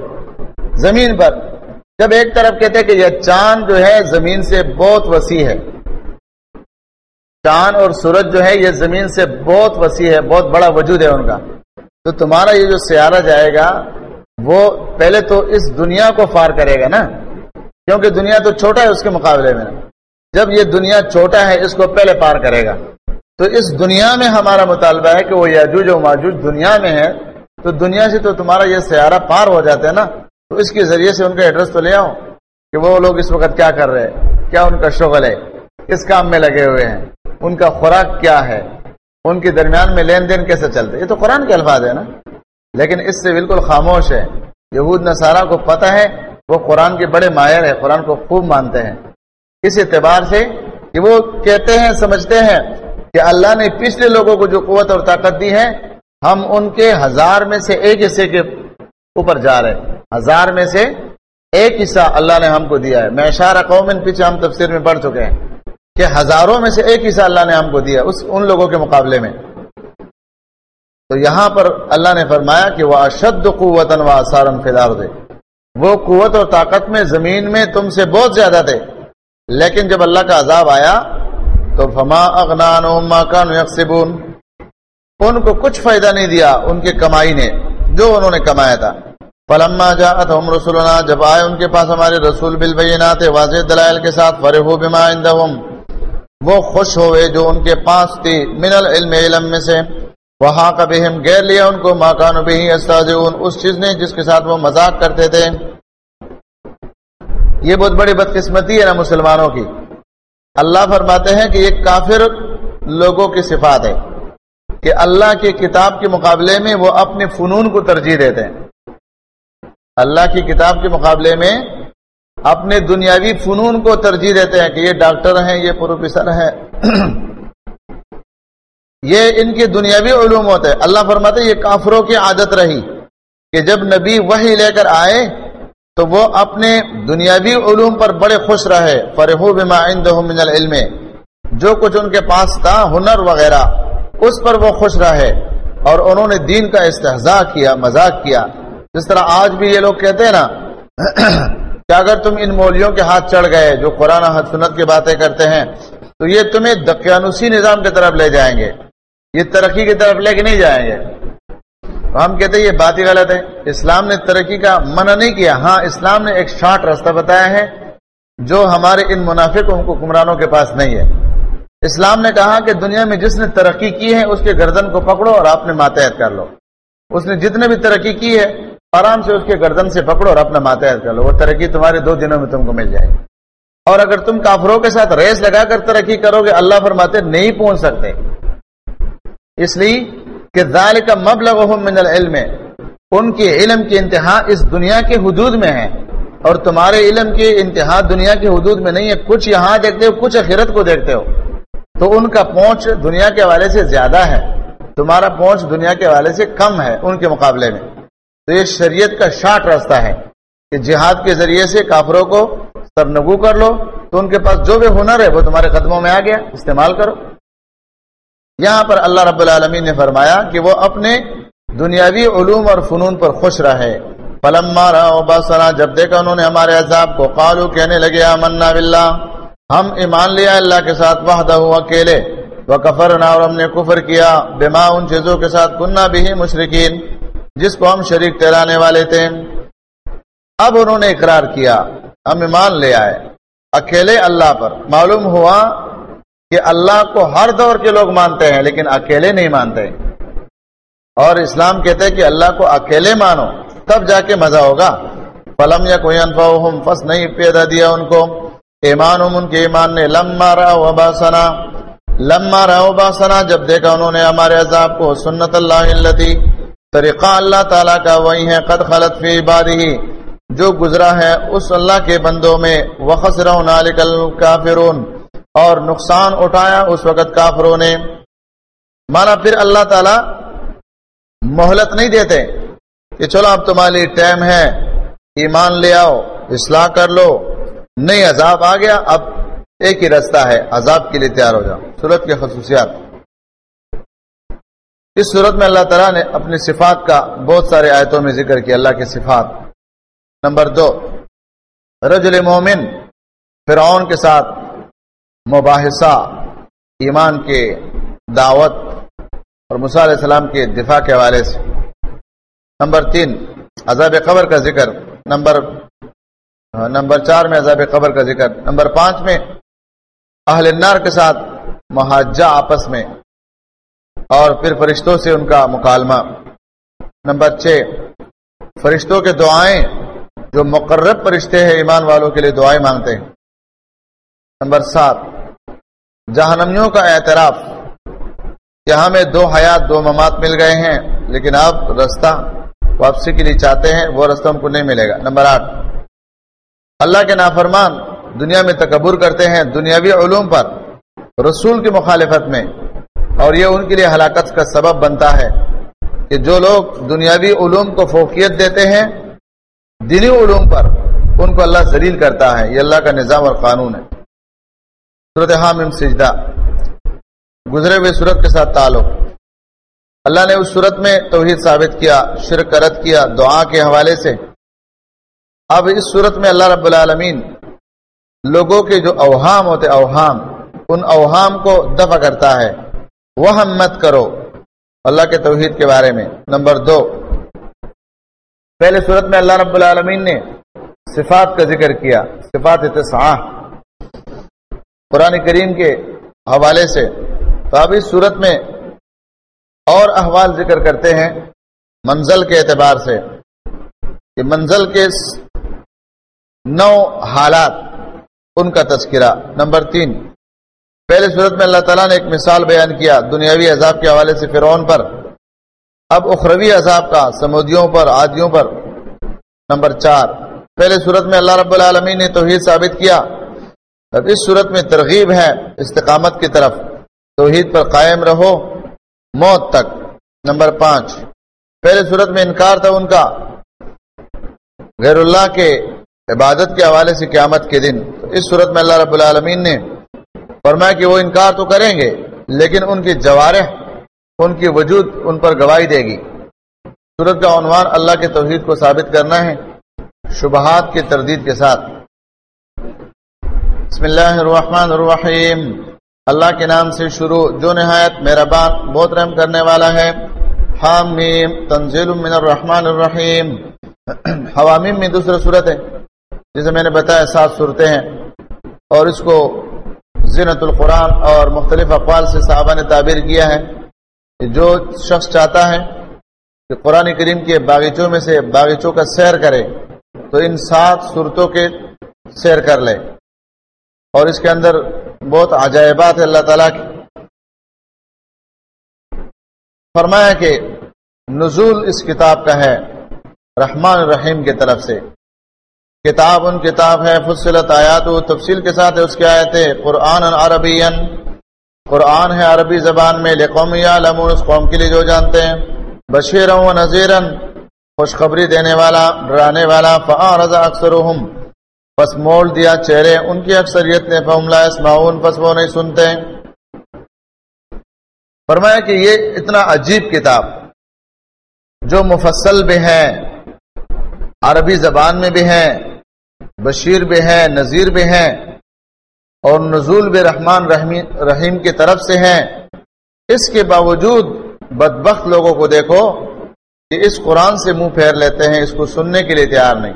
S1: زمین پر جب ایک طرف کہتے کہ یہ چاند جو ہے زمین سے بہت وسیع ہے، چاند اور سورج جو ہے یہ زمین سے بہت وسیع ہے، بہت بڑا وجود ہے ان کا۔ تو تمہارا یہ جو سیارہ جائے گا، وہ پہلے تو اس دنیا کو فار کرے گا نا۔ کیونکہ دنیا تو چھوٹا ہے اس کے مقابلے میں۔ جب یہ دنیا چھوٹا ہے، اس کو پہلے پار کرے گا۔ تو اس دنیا میں ہمارا مطالبہ ہے کہ وہ یاجوج و ماجوج دنیا میں ہے۔ تو دنیا سے تو تمہارا یہ سیارہ پار ہو جاتا ہے نا۔ تو اس کے ذریعے سے ان کا ایڈریس تو لے آؤ کہ وہ لوگ اس وقت کیا کر رہے ہیں، کیا ان کا شغل ہے، کس کام میں لگے ہوئے ہیں، ان کا خوراک کیا ہے، ان کے درمیان میں لین دین کیسے چلتے یہ تو قرآن کے الفاظ ہے نا۔ لیکن اس سے بالکل خاموش ہے یہود نصارہ کو پتہ ہے، وہ قرآن کے بڑے ماہر ہے قرآن کو خوب مانتے ہیں۔ اس اعتبار سے کہ وہ کہتے ہیں، سمجھتے ہیں کہ اللہ نے پچھلے لوگوں کو جو قوت اور طاقت دی ہے، ہم ان کے ہزار میں سے ایک حصے کے اوپر جا رہے ہزار میں سے ایک حصہ اللہ نے ہم کو دیا ہے۔ میں اشارہ قوم پیچھے ہم تفسیر میں پڑھ چکے ہیں کہ ہزاروں میں سے ایک حصہ اللہ نے ہم کو دیا اس، ان لوگوں کے مقابلے میں۔ تو یہاں پر اللہ نے فرمایا کہ وہ اشد قوت و سارن فدار دے وہ قوت اور طاقت میں، زمین میں تم سے بہت زیادہ تھے۔ لیکن جب اللہ کا عذاب آیا تو فما اغنان یکسبون۔ ان کو کچھ فائدہ نہیں دیا، ان کے کمائی نے، جو انہوں نے کمایا تھا۔ فلما جاءتهم رسولنا جب آئے ان کے پاس ہمارے رسول بالبینات واضح دلائل کے ساتھ، فرحوا بما عندهم، وہ خوش ہوئے جو ان کے پاس تھی، من العلم، علم میں سے۔ وہاں کا بہم گیر لیا ان کو، ما کانوا به استهزئون اس چیز نے جس کے ساتھ وہ مذاق کرتے تھے۔ یہ بہت بڑی بدقسمتی ہے نا مسلمانوں کی۔ اللہ فرماتے ہیں کہ یہ کافر لوگوں کی صفات ہے۔ کہ اللہ کی کتاب کے مقابلے میں وہ اپنے فنون کو ترجیح دیتے ہیں۔ اللہ کی کتاب کے مقابلے میں اپنے دنیاوی فنون کو ترجیح دیتے ہیں کہ یہ ڈاکٹر ہیں، یہ پروفیسر ہے یہ ان کی دنیاوی علوم ہوتے ہیں۔ اللہ فرماتے یہ کافروں کی عادت رہی کہ جب نبی وہی لے کر آئے تو وہ اپنے دنیاوی علوم پر بڑے خوش رہے۔ فرحو بما عندهم من العلم۔ جو کچھ ان کے پاس تھا، ہنر وغیرہ، اس پر وہ خوش رہے اور انہوں نے دین کا استحضاء کیا، مذاق کیا۔ جس طرح آج بھی یہ لوگ کہتے ہیں نا کہ اگر تم ان مولیوں کے ہاتھ چڑھ گئے جو قرآن حد سنت کی باتیں کرتے ہیں، تو یہ تمہیں دقیانوسی نظام کی طرف لے جائیں گے۔ یہ ترقی کی طرف لے کے نہیں جائیں گے۔ ہم کہتے ہیں یہ بات ہی غلط ہے۔ اسلام نے ترقی کا منع نہیں کیا۔ ہاں اسلام نے ایک شارٹ راستہ بتایا ہے جو ہمارے ان منافق حکمرانوں کے پاس نہیں ہے۔ اسلام نے کہا کہ دنیا میں جس نے ترقی کی ہے، اس کے گردن کو پکڑو اور اپنے ماتحت کر لو۔ اس نے جتنے بھی ترقی کی ہے آرام سے اس کے گردن سے پکڑو اور اپنا ماتحت کر لو۔ وہ ترقی تمہارے دو دنوں میں تم کو مل جائے گی۔ اور اگر تم کافروں کے ساتھ ریس لگا کر ترقی کرو گے، اللہ فرماتے نہیں پہنچ سکتے۔ اس لیے کہ ذال کا مبلغ من العلم، ان کے علم کی انتہا اس دنیا کے حدود میں ہے۔ اور تمہارے علم کی انتہا دنیا کے حدود میں نہیں ہے۔ کچھ یہاں دیکھتے ہو، کچھ اخرت کو دیکھتے ہو۔ تو ان کا پہنچ دنیا کے حوالے سے زیادہ ہے۔ تمہارا پہنچ دنیا کے حوالے سے کم ہے ان کے مقابلے میں۔ تو یہ شریعت کا شارٹ راستہ ہے کہ جہاد کے ذریعے سے کافروں کو سرنگو کر لو، تو ان کے پاس جو بھی ہنر ہے وہ تمہارے قدموں میں آ گیا، استعمال کرو۔ یہاں پر اللہ رب العالمین نے فرمایا کہ وہ اپنے دنیاوی علوم اور فنون پر خوش رہے۔ پلم مارا جب دیکھا انہوں نے ہمارے عذاب کو قالو کہنے لگے امنا باللہ۔ ہم ایمان لیا اللہ کے ساتھ، وحدہ ہوا اکیلے۔ وہ کفر نہ اور ہم نے کفر کیا۔ بما ان چیزوں کے ساتھ کننا بھی مشرقین جس کو ہم شریک ٹہرانے والے تھے۔ اب انہوں نے اقرار کیا، ہم ایمان لے آئے۔ اکیلے اللہ پر۔ معلوم ہوا کہ اللہ کو ہر دور کے لوگ مانتے ہیں، لیکن اکیلے نہیں مانتے۔ اور اسلام کہتے ہیں کہ اللہ کو اکیلے مانو، تب جا کے مزہ ہوگا۔ پلم یا کوئی انفا فس نہیں پیدا دیا ان کو۔ ایمان ان کے ایمان نے۔ لما رہا باسنا لما رہا باسنا جب دیکھا انہوں نے ہمارے عذاب کو، سنت اللہ طریقہ اللہ تعالیٰ کا وہی ہے، قد خلط فی عبادی جو گزرا ہے، اس اللہ کے بندوں میں۔ وخسر کافرون اور نقصان اٹھایا اس وقت کافروں نے۔ مانا پھر اللہ تعالی مہلت نہیں دیتے کہ چلو اب تمہاری ٹائم ہے، ایمان لے آؤ، اصلاح کر لو۔ نہیں، عذاب آ گیا، اب ایک ہی رستہ ہے، عذاب کے لیے تیار ہو جاؤ۔ صورت کے خصوصیات۔ اس صورت میں اللہ تعالیٰ نے اپنی صفات کا بہت سارے آیتوں میں ذکر کیا، اللہ کے صفات۔ نمبر دو، رجل مومن، فرعون کے ساتھ مباحثہ، ایمان کے دعوت اور علیہ السلام کے دفاع کے حوالے سے۔ نمبر تین، عذاب قبر کا ذکر۔ نمبر نمبر چار میں عذاب قبر کا ذکر۔ نمبر پانچ میں اہل النار کے ساتھ محاجہ آپس میں۔ اور پھر فرشتوں سے ان کا مکالمہ۔ نمبر چھ، فرشتوں کے دعائیں جو مقرب فرشتے ہیں، ایمان والوں کے لیے دعائیں مانگتے ہیں۔ نمبر سات، جہنمیوں کا اعتراف۔ کہ ہمیں دو حیات، دو ممات مل گئے ہیں، لیکن آپ رستہ واپسی کے لیے چاہتے ہیں، وہ رستہ ہم کو نہیں ملے گا۔ نمبر آٹھ، اللہ کے نافرمان دنیا میں تکبر کرتے ہیں، دنیاوی علوم پر، رسول کی مخالفت میں۔ اور یہ ان کے لیے ہلاکت کا سبب بنتا ہے کہ جو لوگ دنیاوی علوم کو فوقیت دیتے ہیں، دینی علوم پر ان کو اللہ ذلیل کرتا ہے۔ یہ اللہ کا نظام اور قانون ہے۔ صورت حامم سجدہ۔ گزرے ہوئے صورت کے ساتھ تعلق۔ اللہ نے اس صورت میں توحید ثابت کیا، شرک رد کیا، دعا کے حوالے سے۔ اب اس صورت میں اللہ رب العالمین لوگوں کے جو اوہام ہوتے، اوہام، ان اوہام کو دفع کرتا ہے۔ وہ ہم مت کرو۔ اللہ کے توحید کے بارے میں۔ نمبر دو۔ پہلے صورت میں اللہ رب العالمین نے صفات کا ذکر کیا، صفات اتساح قرآن کریم کے حوالے سے۔ تو اب اس صورت میں اور احوال ذکر کرتے ہیں منزل کے اعتبار سے۔ کہ منزل کے نو حالات، ان کا تذکرہ۔ نمبر تین۔ پہلے صورت میں اللہ تعالیٰ نے ایک مثال بیان کیا دنیاوی عذاب کے حوالے سے فرعون پر، اب اخروی عذاب کا، سمودیوں پر آدیوں پر۔ نمبر چار، پہلے صورت میں اللہ رب العالمین نے توحید ثابت کیا۔ اب اس صورت میں ترغیب ہے استقامت کی طرف۔ توحید پر قائم رہو، موت تک۔ نمبر پانچ، پہلے صورت میں انکار تھا ان کا۔ غیر اللہ کے عبادت کے حوالے سے قیامت کے دن۔ اس صورت میں اللہ رب العالمین نے فرمایا کہ وہ انکار تو کریں گے، لیکن ان کی جوارح، ان کی وجود ان پر گواہی دے گی۔ صورت کا عنوان اللہ کے توحید کو ثابت کرنا ہے، شبہات کی تردید کے ساتھ۔ بسم اللہ الرحمن الرحیم۔ اللہ کے نام سے شروع جو نہایت میرا بات بہت رحم کرنے والا ہے۔ حامیم، تنزیل من الرحمن الرحیم۔ حوامیم میں دوسرا صورت ہے، جسے میں نے بتایا سات صورتیں ہیں۔ اور اس کو زینت القرآن اور مختلف اقوال سے صحابہ نے تعبیر کیا ہے کہ جو شخص چاہتا ہے کہ قرآن کریم کے باغیچوں میں سے باغیچوں کا سیر کرے، تو ان سات صورتوں کے سیر کر لے۔ اور اس کے اندر بہت عجائبات ہے اللہ تعالیٰ کی۔ فرمایا کہ نزول اس کتاب کا ہے رحمان الرحیم کی طرف سے۔ کتاب ان کتاب ہے، فصلت آیات و تفصیل کے ساتھ اس کی آیتیں قرآن عربی قرآن ہے عربی زبان میں، لقوم یا اس قوم کے لیے جو جانتے ہیں۔ بشیر و نذیرن خوشخبری دینے والا، ڈرانے والا رضا اکثر پس موڑ دیا چہرے، ان کی اکثریت نے فملا اسماؤن پس وہ نہیں سنتے۔ فرمایا کہ یہ اتنا عجیب کتاب، جو مفصل بھی ہے، عربی زبان میں بھی ہے بشیر بھی ہے نذیر بھی ہے اور نزول بھی رحمان رحیم کی طرف سے ہے اس کے باوجود بدبخت لوگوں کو دیکھو کہ اس قرآن سے منہ پھیر لیتے ہیں، اس کو سننے کے لیے تیار نہیں۔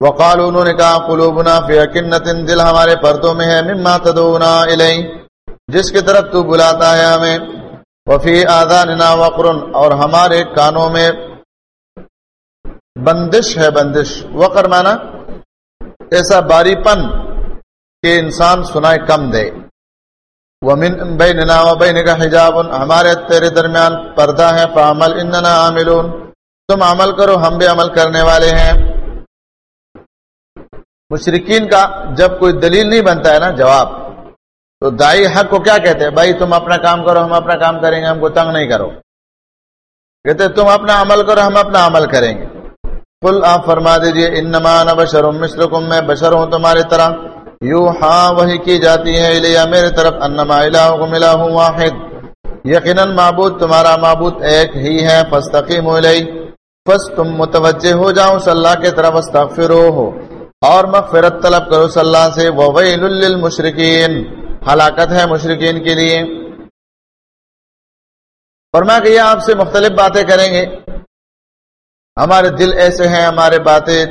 S1: وقال انہوں نے کہا، قلوبنا فی اکنت دل ہمارے پردوں میں ہے، مما تدونا الی جس کی طرف تو بلاتا ہے ہمیں۔ وفی آذاننا وقرن اور ہمارے کانوں میں بندش ہے بندش۔ وقر مانا ایسا باری پن کہ انسان سنائے کم دے۔ ومن بیننا و بین کا حجاب۔ ہمارے تیرے درمیان پردہ ہے۔ فعمل اننا عاملون۔ تم عمل کرو، ہم بھی عمل کرنے والے ہیں۔ مشرقین کا جب کوئی دلیل نہیں بنتا ہے نا جواب، تو دائی حق کو کیا کہتے ہیں؟ بھائی، تم اپنا کام کرو، ہم اپنا کام کریں گے، ہم کو تنگ نہیں کرو۔ کہتے تم اپنا عمل کرو، ہم اپنا عمل کریں گے۔ کل آپ فرما دیجیے ان نمان بشر مسلکم میں بشر ہوں تمہاری طرح۔ یو ہاں وہی کی جاتی ہے الیا میرے طرف انما الہکم الہ واحد۔ یقیناً معبود، تمہارا معبود ایک ہی ہے فاستقیم الی پس تم متوجہ ہو جاؤ صلی اللہ کے طرف استغفرو ہو۔ اور مغفرت طلب کرو صلی اللہ سے۔ وویل للمشرکین۔ ہلاکت ہے مشرقین کے لیے۔ فرما کہ یہ آپ سے مختلف باتیں کریں گے۔ ہمارے دل ایسے ہیں، ہمارے باتیں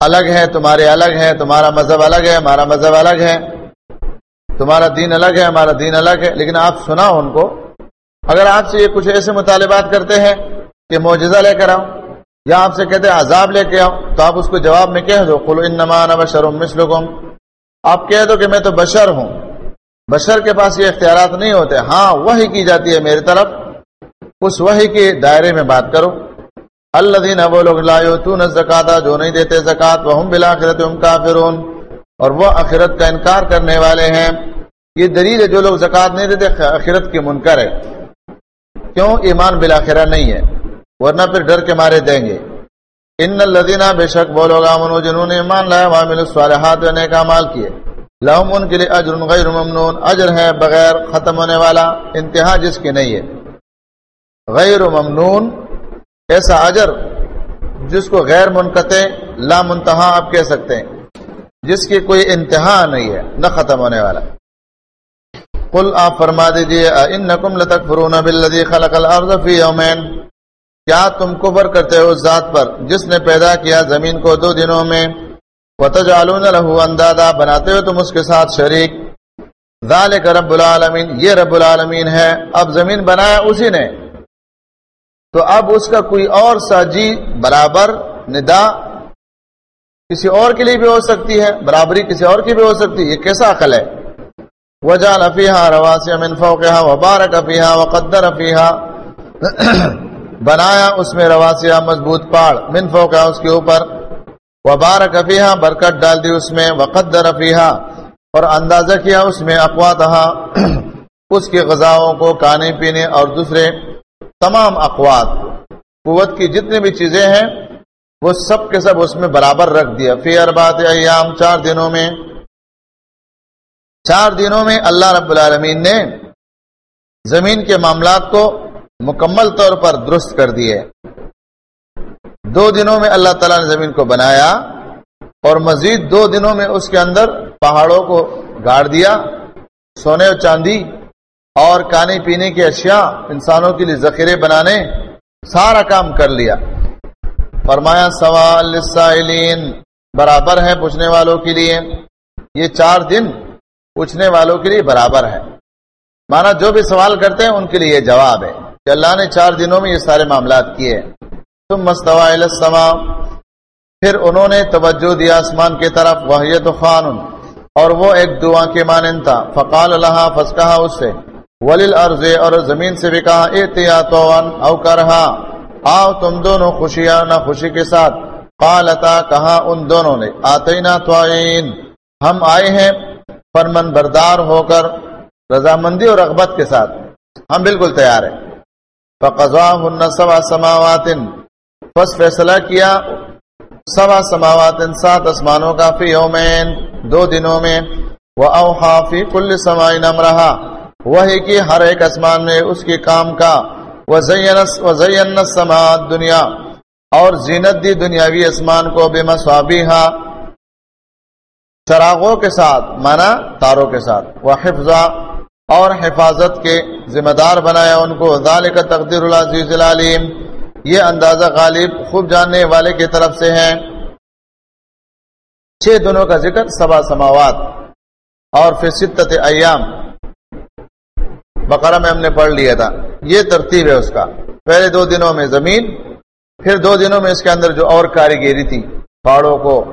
S1: الگ ہیں، تمہارے الگ ہیں، تمہارا مذہب الگ ہے، ہمارا مذہب الگ ہے، تمہارا دین الگ ہے، ہمارا دین الگ ہے۔ لیکن آپ سنا ان کو۔ اگر آپ سے یہ کچھ ایسے مطالبات کرتے ہیں کہ معجزہ لے کر آؤ یا آپ سے کہتے ہیں عذاب لے کے آؤ، تو آپ اس کو جواب میں کہہ دو۔ کلو ان نمان بشرم مسلکم آپ کہہ دو کہ میں تو بشر ہوں۔ بشر کے پاس یہ اختیارات نہیں ہوتے۔ ہاں وہی کی جاتی ہے میری طرف۔ اس وہی کے دائرے میں بات کرو۔ اللہ دین وہ لوگ لایو تو زکاتا جو نہیں دیتے زکات وہ بلاخرت کافرون۔ اور وہ اخرت کا انکار کرنے والے ہیں۔ یہ دلیل ہے جو لوگ زکات نہیں دیتے اخرت کی منکر ہے۔ کیوں؟ ایمان بلاخرہ نہیں ہے۔ ورنہ پھر ڈر کے مارے دیں گے۔ ان الدینہ بے شک وہ لوگ امن جنہوں نے ایمان لایا وامل الصالحات نے کا مال کیے۔ لہم ان کے لیے اجر غیر ممنون۔ اجر ہے بغیر ختم ہونے والا، انتہا جس کی نہیں ہے۔ غیر ممنون ایسا اجر جس کو غیر منقطع، لا منتہا آپ کہہ سکتے ہیں، جس کی کوئی انتہا نہیں ہے، نہ ختم ہونے والا۔ قل آپ فرما دیجیے انکم لتکفرون بالذی خلق الارض فی یومین۔ کیا تم کفر کرتے ہو اس ذات پر، جس نے پیدا کیا زمین کو دو دنوں میں؟ وتجعلون له اندادا، بناتے ہو تم اس کے ساتھ شریک۔ ذالک رب العالمین، یہ رب العالمین ہے۔ اب زمین بنایا اسی نے۔ تو اب اس کا کوئی اور ساجی برابر ندا کسی اور کے لیے بھی ہو سکتی ہے، برابری کسی اور کی بھی ہو سکتی ہے، یہ کیسا عقل ہے؟ وجال افیہ رواسی من فوقها وبارک فیہا وقدر فیہا۔ بنایا اس میں رواسیا مضبوط پاڑ من فوقا اس کے اوپر۔ وبارک افیہ برکت ڈال دی اس میں، وقدر افیہ اور اندازہ کیا اس میں اقوات اس کی غذاؤں کو کھانے پینے اور دوسرے تمام اقوات، قوت کی جتنی بھی چیزیں ہیں، وہ سب کے سب اس میں برابر رکھ دیا۔ فی اربات ایام، چار دنوں میں۔ چار دنوں میں اللہ رب العالمین نے زمین کے معاملات کو مکمل طور پر درست کر دیے۔ دو دنوں میں اللہ تعالیٰ نے زمین کو بنایا اور مزید دو دنوں میں اس کے اندر پہاڑوں کو گاڑ دیا، سونے اور چاندی۔ اور کھانے پینے کی اشیاء انسانوں کے لیے ذخیرے بنانے سارا کام کر لیا۔ فرمایا، سوال برابر ہے پوچھنے والوں کے لیے۔ یہ چار دن پوچھنے والوں کے لیے برابر ہے مانا جو بھی سوال کرتے ہیں، ان کے لیے یہ جواب ہے کہ اللہ نے چار دنوں میں یہ سارے معاملات کیے تم مستوا السما پھر انہوں نے توجہ دیا آسمان کی طرف۔ وحیت خان اور وہ ایک دعا کے مانند تھا۔ فقال اللہ فس کہا اس سے ولیل عرض اور زمین سے بھی کہا احتیاط او کرہا، آؤ تم دونوں خوشیاں نہ خوشی کے ساتھ۔ قالتا، کہا، ان دونوں نے آتے توائین، ہم آئے ہیں فرمن بردار ہو کر، رضامندی اور رغبت کے ساتھ۔ ہم بالکل تیار ہیں۔ فقضا ہن سوا سماوات بس فیصلہ کیا سوا سماوات سات آسمانوں کا، فی یومین، دو دنوں میں وہ اوحا فی کل سماعین امرہا وہی کی ہر ایک آسمان میں اس کے کام کا وزین سماعت دنیا اور زینت دی دنیاوی آسمان کو بے مسوابی چراغوں کے ساتھ مانا تاروں کے ساتھ۔ وہ حفظہ اور حفاظت کے ذمہ دار بنایا ان کو۔ ذالک تقدیر العزیز العلیم۔ یہ اندازہ غالب خوب جاننے والے کی طرف سے ہے چھ دنوں کا ذکر سبا سماوات اور پھر ستت ایام۔ بقرہ میں ہم نے پڑھ لیا تھا۔ یہ ترتیب ہے اس کا۔ پہلے دو دنوں میں زمین، پھر دو دنوں میں اس کے اندر جو اور کاریگری تھی، پہاڑوں کو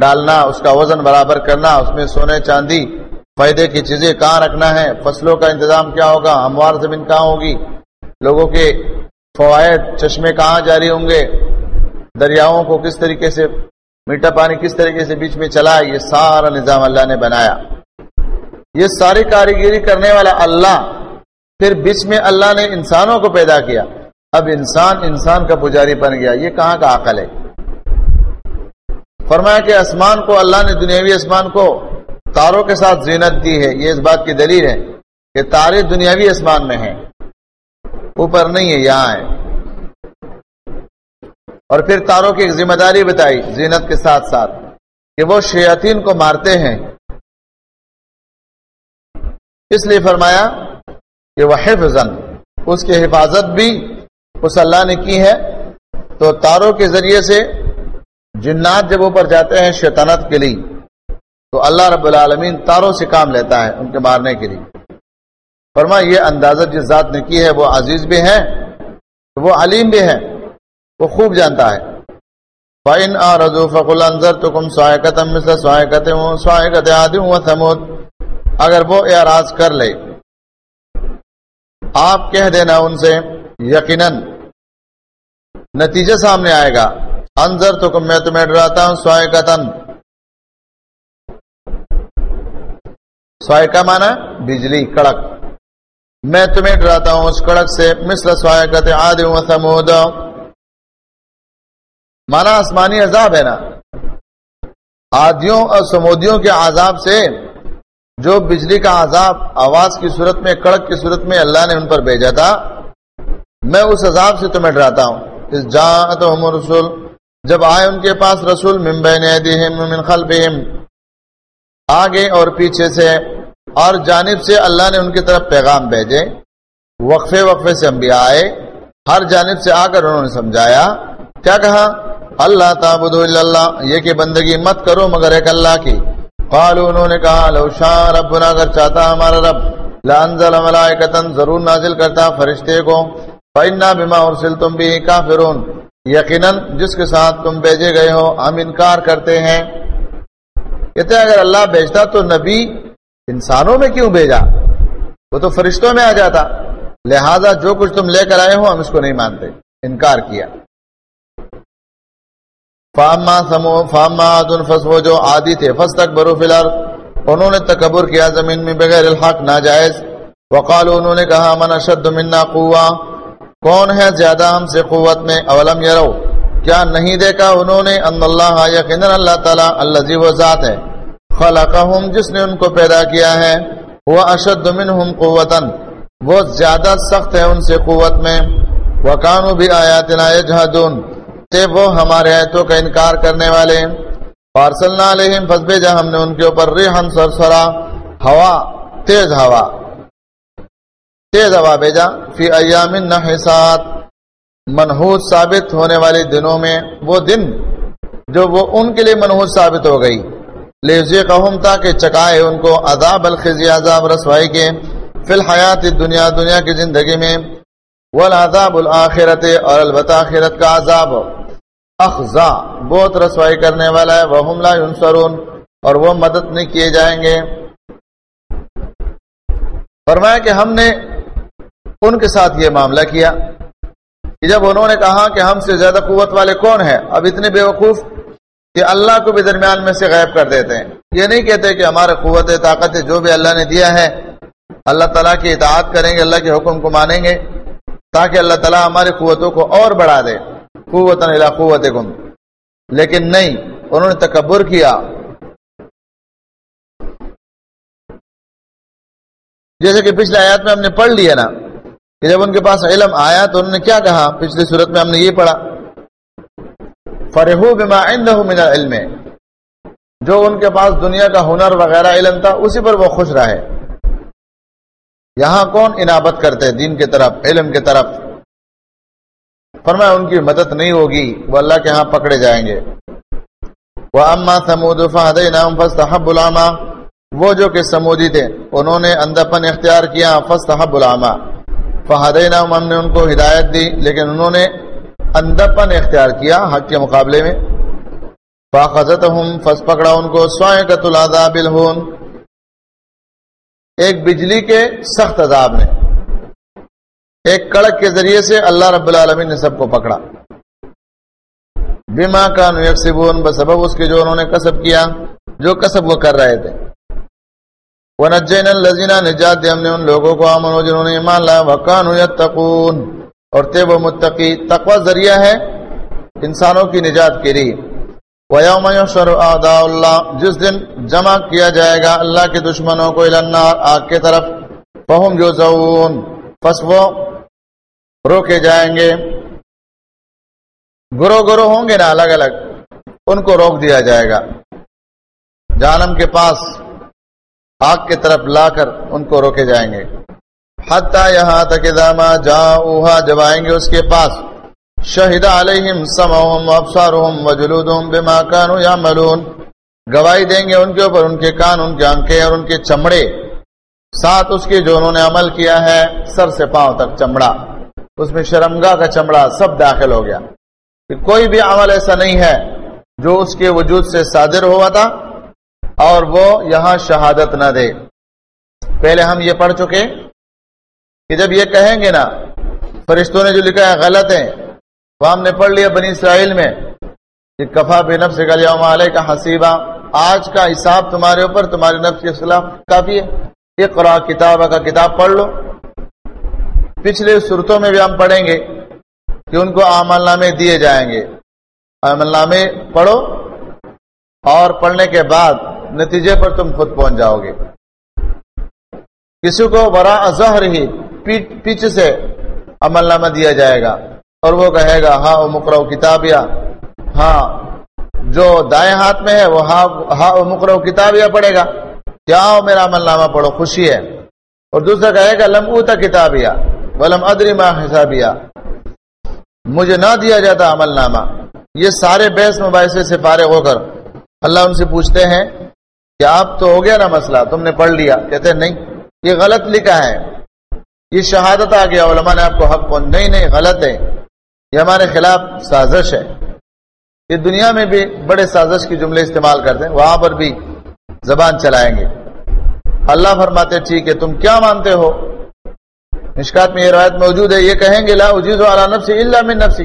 S1: ڈالنا، اس کا وزن برابر کرنا، اس میں سونے، چاندی، فائدے کی چیزیں کہاں رکھنا ہے فصلوں کا انتظام کیا ہوگا ہموار زمین کہاں ہوگی، لوگوں کے فوائد، چشمے کہاں جاری ہوں گے، دریاؤں کو کس طریقے سے، میٹھا پانی کس طریقے سے بیچ میں چلا، یہ سارا نظام اللہ نے بنایا۔ یہ ساری کاریگری کرنے والا اللہ، پھر بیچ میں اللہ نے انسانوں کو پیدا کیا۔ اب انسان انسان کا پجاری بن گیا۔ یہ کہاں کا عقل ہے؟ فرمایا کہ آسمان کو اللہ نے، دنیاوی آسمان کو تاروں کے ساتھ زینت دی ہے۔ یہ اس بات کی دلیل ہے کہ تارے دنیاوی آسمان میں ہیں۔ اوپر نہیں ہے، یہاں ہے اور پھر تاروں کی ایک ذمہ داری بتائی زینت کے ساتھ ساتھ کہ وہ شیاطین کو مارتے ہیں۔ اس لیے فرمایا کہ وہ حفظن اس کی حفاظت بھی اس اللہ نے کی ہے۔ تو تاروں کے ذریعے سے جنات جب اوپر جاتے ہیں شیطانت کے لیے، تو اللہ رب العالمین تاروں سے کام لیتا ہے ان کے مارنے کے لیے۔ فرما یہ اندازہ جس ذات نے کی ہے، وہ عزیز بھی ہے، وہ علیم بھی ہے، وہ خوب جانتا ہے۔ فَإِنْ آرَضُوا فَقُلْ أَنذَرْتُكُمْ صَاعِقَةً مِثْلَ صَاعِقَةٍ عَادٍ وَثَمُودٍ۔ اگر وہ اعراض کر لے۔ آپ کہہ دینا ان سے، یقیناً نتیجہ سامنے آئے گا۔ انضر تو میں تمہیں ڈراتا ہوں سوائقتن سوائقہ مانا بجلی، کڑک۔ میں تمہیں ڈراتا ہوں اس کڑک سے، مثل سوائقت عاد و ثمود۔ مانا آسمانی عذاب ہے نا۔ آدیوں اور سمودیوں کے عذاب سے جو بجلی کا عذاب آواز کی صورت میں، کڑک کی صورت میں اللہ نے ان پر بھیجا تھا، میں اس عذاب سے تمہیں ڈراتا ہوں۔ اس جا تو رسول جب آئے ان کے پاس رسول ممبین من خلفہم، آگے اور پیچھے سے، اور جانب سے اللہ نے ان کی طرف پیغام بھیجے۔ وقفے وقفے سے انبیاء آئے، ہر جانب سے آ کر انہوں نے سمجھایا۔ کیا کہا؟ اللہ تعبد اللہ، یہ کہ بندگی مت کرو مگر ایک اللہ کی۔ قالو انہوں نے کہا، لو شاہ ربنا، اگر چاہتا ہمارا رب، لانزل ملائکتن ضرور نازل کرتا فرشتے کو۔ فإنا بما ارسلتم به کافرون یقینا جس کے ساتھ تم بھیجے گئے ہو، ہم انکار کرتے ہیں۔ کہتے ہیں، اگر اللہ بھیجتا تو نبی انسانوں میں کیوں بھیجا؟ وہ تو فرشتوں میں آ جاتا۔ لہذا جو کچھ تم لے کر آئے ہو، ہم اس کو نہیں مانتے۔ انکار کیا۔ فاما سمو فاما فس وہ جو عادی تھے فس تک برو فی انہوں نے تکبر کیا زمین میں بغیر الحق، ناجائز۔ وقال انہوں نے کہا، من اشد منا قوا کون ہے زیادہ ہم سے قوت میں؟ اولم یرو۔ کیا نہیں دیکھا انہوں نے؟ ان اللہ یقینا اللہ تعالی الذی وہ ذات ہے۔ خلقہم جس نے ان کو پیدا کیا ہے۔ وہ اشد منہم قوتا وہ زیادہ سخت ہے ان سے قوت میں۔ وکانو بھی آیاتنا یجہدون تے وہ ہمارے آیتوں کا انکار کرنے والے۔ پارسلنا علیہم فسبیجا ہم نے ان کے اوپر ریحن سرسرا ہوا، تیز ہوا۔ تیز ہوا بھیجا۔ فی ایام نحسات۔ منحوس ثابت ہونے والے دنوں میں وہ دن جو وہ ان کے لیے منحوس ثابت ہو گئی۔ لیزی قہم تاکہ چکائے ان کو عذاب الخزی، عذاب رسوائی کے۔ فی الحیات دنیا دنیا کی زندگی میں۔ والعذاب الاخرت اور البتہ آخرت کا عذاب۔ اخزا، بہت رسوائی کرنے والا ہے وہ لا ينصرون اور وہ مدد نہیں کیے جائیں گے۔ فرمایا کہ ہم نے ان کے ساتھ یہ معاملہ کیا کہ جب انہوں نے کہا کہ ہم سے زیادہ قوت والے کون ہیں، اب اتنے بے وقوف کہ اللہ کو بھی درمیان میں سے غائب کر دیتے ہیں۔ یہ نہیں کہتے کہ ہمارے قوت، طاقت جو بھی اللہ نے دیا ہے، اللہ تعالیٰ کی اطاعت کریں گے، اللہ کے حکم کو مانیں گے تاکہ اللہ تعالیٰ ہماری قوتوں کو اور بڑھا دے۔ قوت قوت گم لیکن نہیں، انہوں نے تکبر کیا۔ جیسے کہ پچھلے آیات میں ہم نے پڑھ لیا نا، کہ جب ان کے پاس علم آیا تو انہوں نے کیا کہا؟ پچھلی صورت میں ہم نے یہ پڑھا۔ فرحو بما من العلم۔ جو ان کے پاس دنیا کا ہنر وغیرہ علم تھا، اسی پر وہ خوش رہے۔ یہاں کون انابت کرتے؟ دین کی طرف، علم کی طرف۔ فرمایا ان کی مدد نہیں ہوگی، وہ اللہ کے ہاں پکڑے جائیں گے۔ وہ اما سمود فہد نام فستحب العما وہ جو کہ سمودی تھے، انہوں نے اندپن اختیار کیا فستحب العما فہد نام ہم نے ان کو ہدایت دی، لیکن انہوں نے اندپن اختیار کیا حق کے مقابلے میں۔ فاخذت ہوں فس پکڑا ان کو سوائے قط العذاب الہون ایک بجلی کے سخت عذاب نے۔ ایک کڑک کے ذریعے سے اللہ رب العالمین نے سب کو پکڑا۔ بیما کا نویکسبون بسبب اس کے جو انہوں نے کسب کیا، جو کسب وہ کر رہے تھے۔ وہ نجین الزینہ نجات دے ہم نے ان لوگوں کو امن ہو جنہوں نے ایمان لایا۔ وکان یتقون اور تے وہ متقی، تقوی ذریعہ ہے انسانوں کی نجات کے لیے۔ وَيَوْمَ يُحْشَرُ أَعْدَاءُ اللَّهِ، جس دن جمع کیا جائے گا اللہ کے دشمنوں کو النار، آگ کے طرف۔ فہم جو زون پس وہ روکے جائیں گے۔ گرو گرو ہوں گے نا الگ الگ، ان کو روک دیا جائے گا۔ جانم کے پاس آگ کی طرف لا کر ان کو روکے جائیں گے۔ حتیٰ یہاں تک داما جا اوہا جب آئیں گے اس کے پاس شہید علیہم سمعهم وابصارهم وجلودهم بما كانوا يعملون گواہی دیں گے ان کے اوپر، ان کے کان، ان کے آنکھیں اور ان کے چمڑے۔ ساتھ اس کے جو انہوں نے عمل کیا ہے، سر سے پاؤں تک چمڑا۔ اس میں شرمگاہ کا چمڑا سب داخل ہو گیا۔ کہ کوئی بھی عمل ایسا نہیں ہے جو اس کے وجود سے صادر ہوا تھا اور وہ یہاں شہادت نہ دے۔ پہلے ہم یہ پڑھ چکے کہ جب یہ کہیں گے نا، فرشتوں نے جو لکھا ہے غلط ہے، وہ ہم نے پڑھ لیا بنی اسرائیل میں کہ کفا بے نفس کا علیہ کا حسیبہ آج کا حساب تمہارے اوپر، تمہارے نفس کے خلاف کافی ہے۔ یہ قرآن کتاب کا کتاب پڑھ لو۔ پچھلے صورتوں میں بھی ہم پڑھیں گے کہ ان کو عمل نامے دیے جائیں گے۔ عمل نامے پڑھو اور پڑھنے کے بعد نتیجے پر تم خود پہنچ جاؤ گے۔ کسی کو برا ظہر ہی پیچھے سے عمل نامہ دیا جائے گا اور وہ کہے گا ہاں وہ مکرو کتابیا ہاں جو دائیں ہاتھ میں ہے وہ ہاں ہاں وہ مکرو کتابیا پڑھے گا۔ کیا ہو میرا عمل نامہ پڑھو؟ خوشی ہے۔ اور دوسرا کہے گا، لم اوتا کتابیا ولم ادری ما حسابیا۔ مجھے نہ دیا جاتا عمل نامہ۔ یہ سارے بحث مباحثے سے فارغ ہو کر اللہ ان سے پوچھتے ہیں کہ آپ تو ہو گیا نا مسئلہ، تم نے پڑھ لیا۔ کہتے ہیں نہیں، یہ غلط لکھا ہے۔ یہ شہادت آ گیا، علماء نے آپ کو حق پہنچ نہیں نہیں، غلط ہے۔ یہ ہمارے خلاف سازش ہے۔ یہ دنیا میں بھی بڑے سازش کی جملے استعمال کرتے ہیں۔ وہاں پر بھی زبان چلائیں گے۔ اللہ فرماتے، ٹھیک ہے، تم کیا مانتے ہو؟ مشکات میں یہ روایت موجود ہے، یہ کہیں گے، لا اجیز والا نفسی اللہ من نفسی۔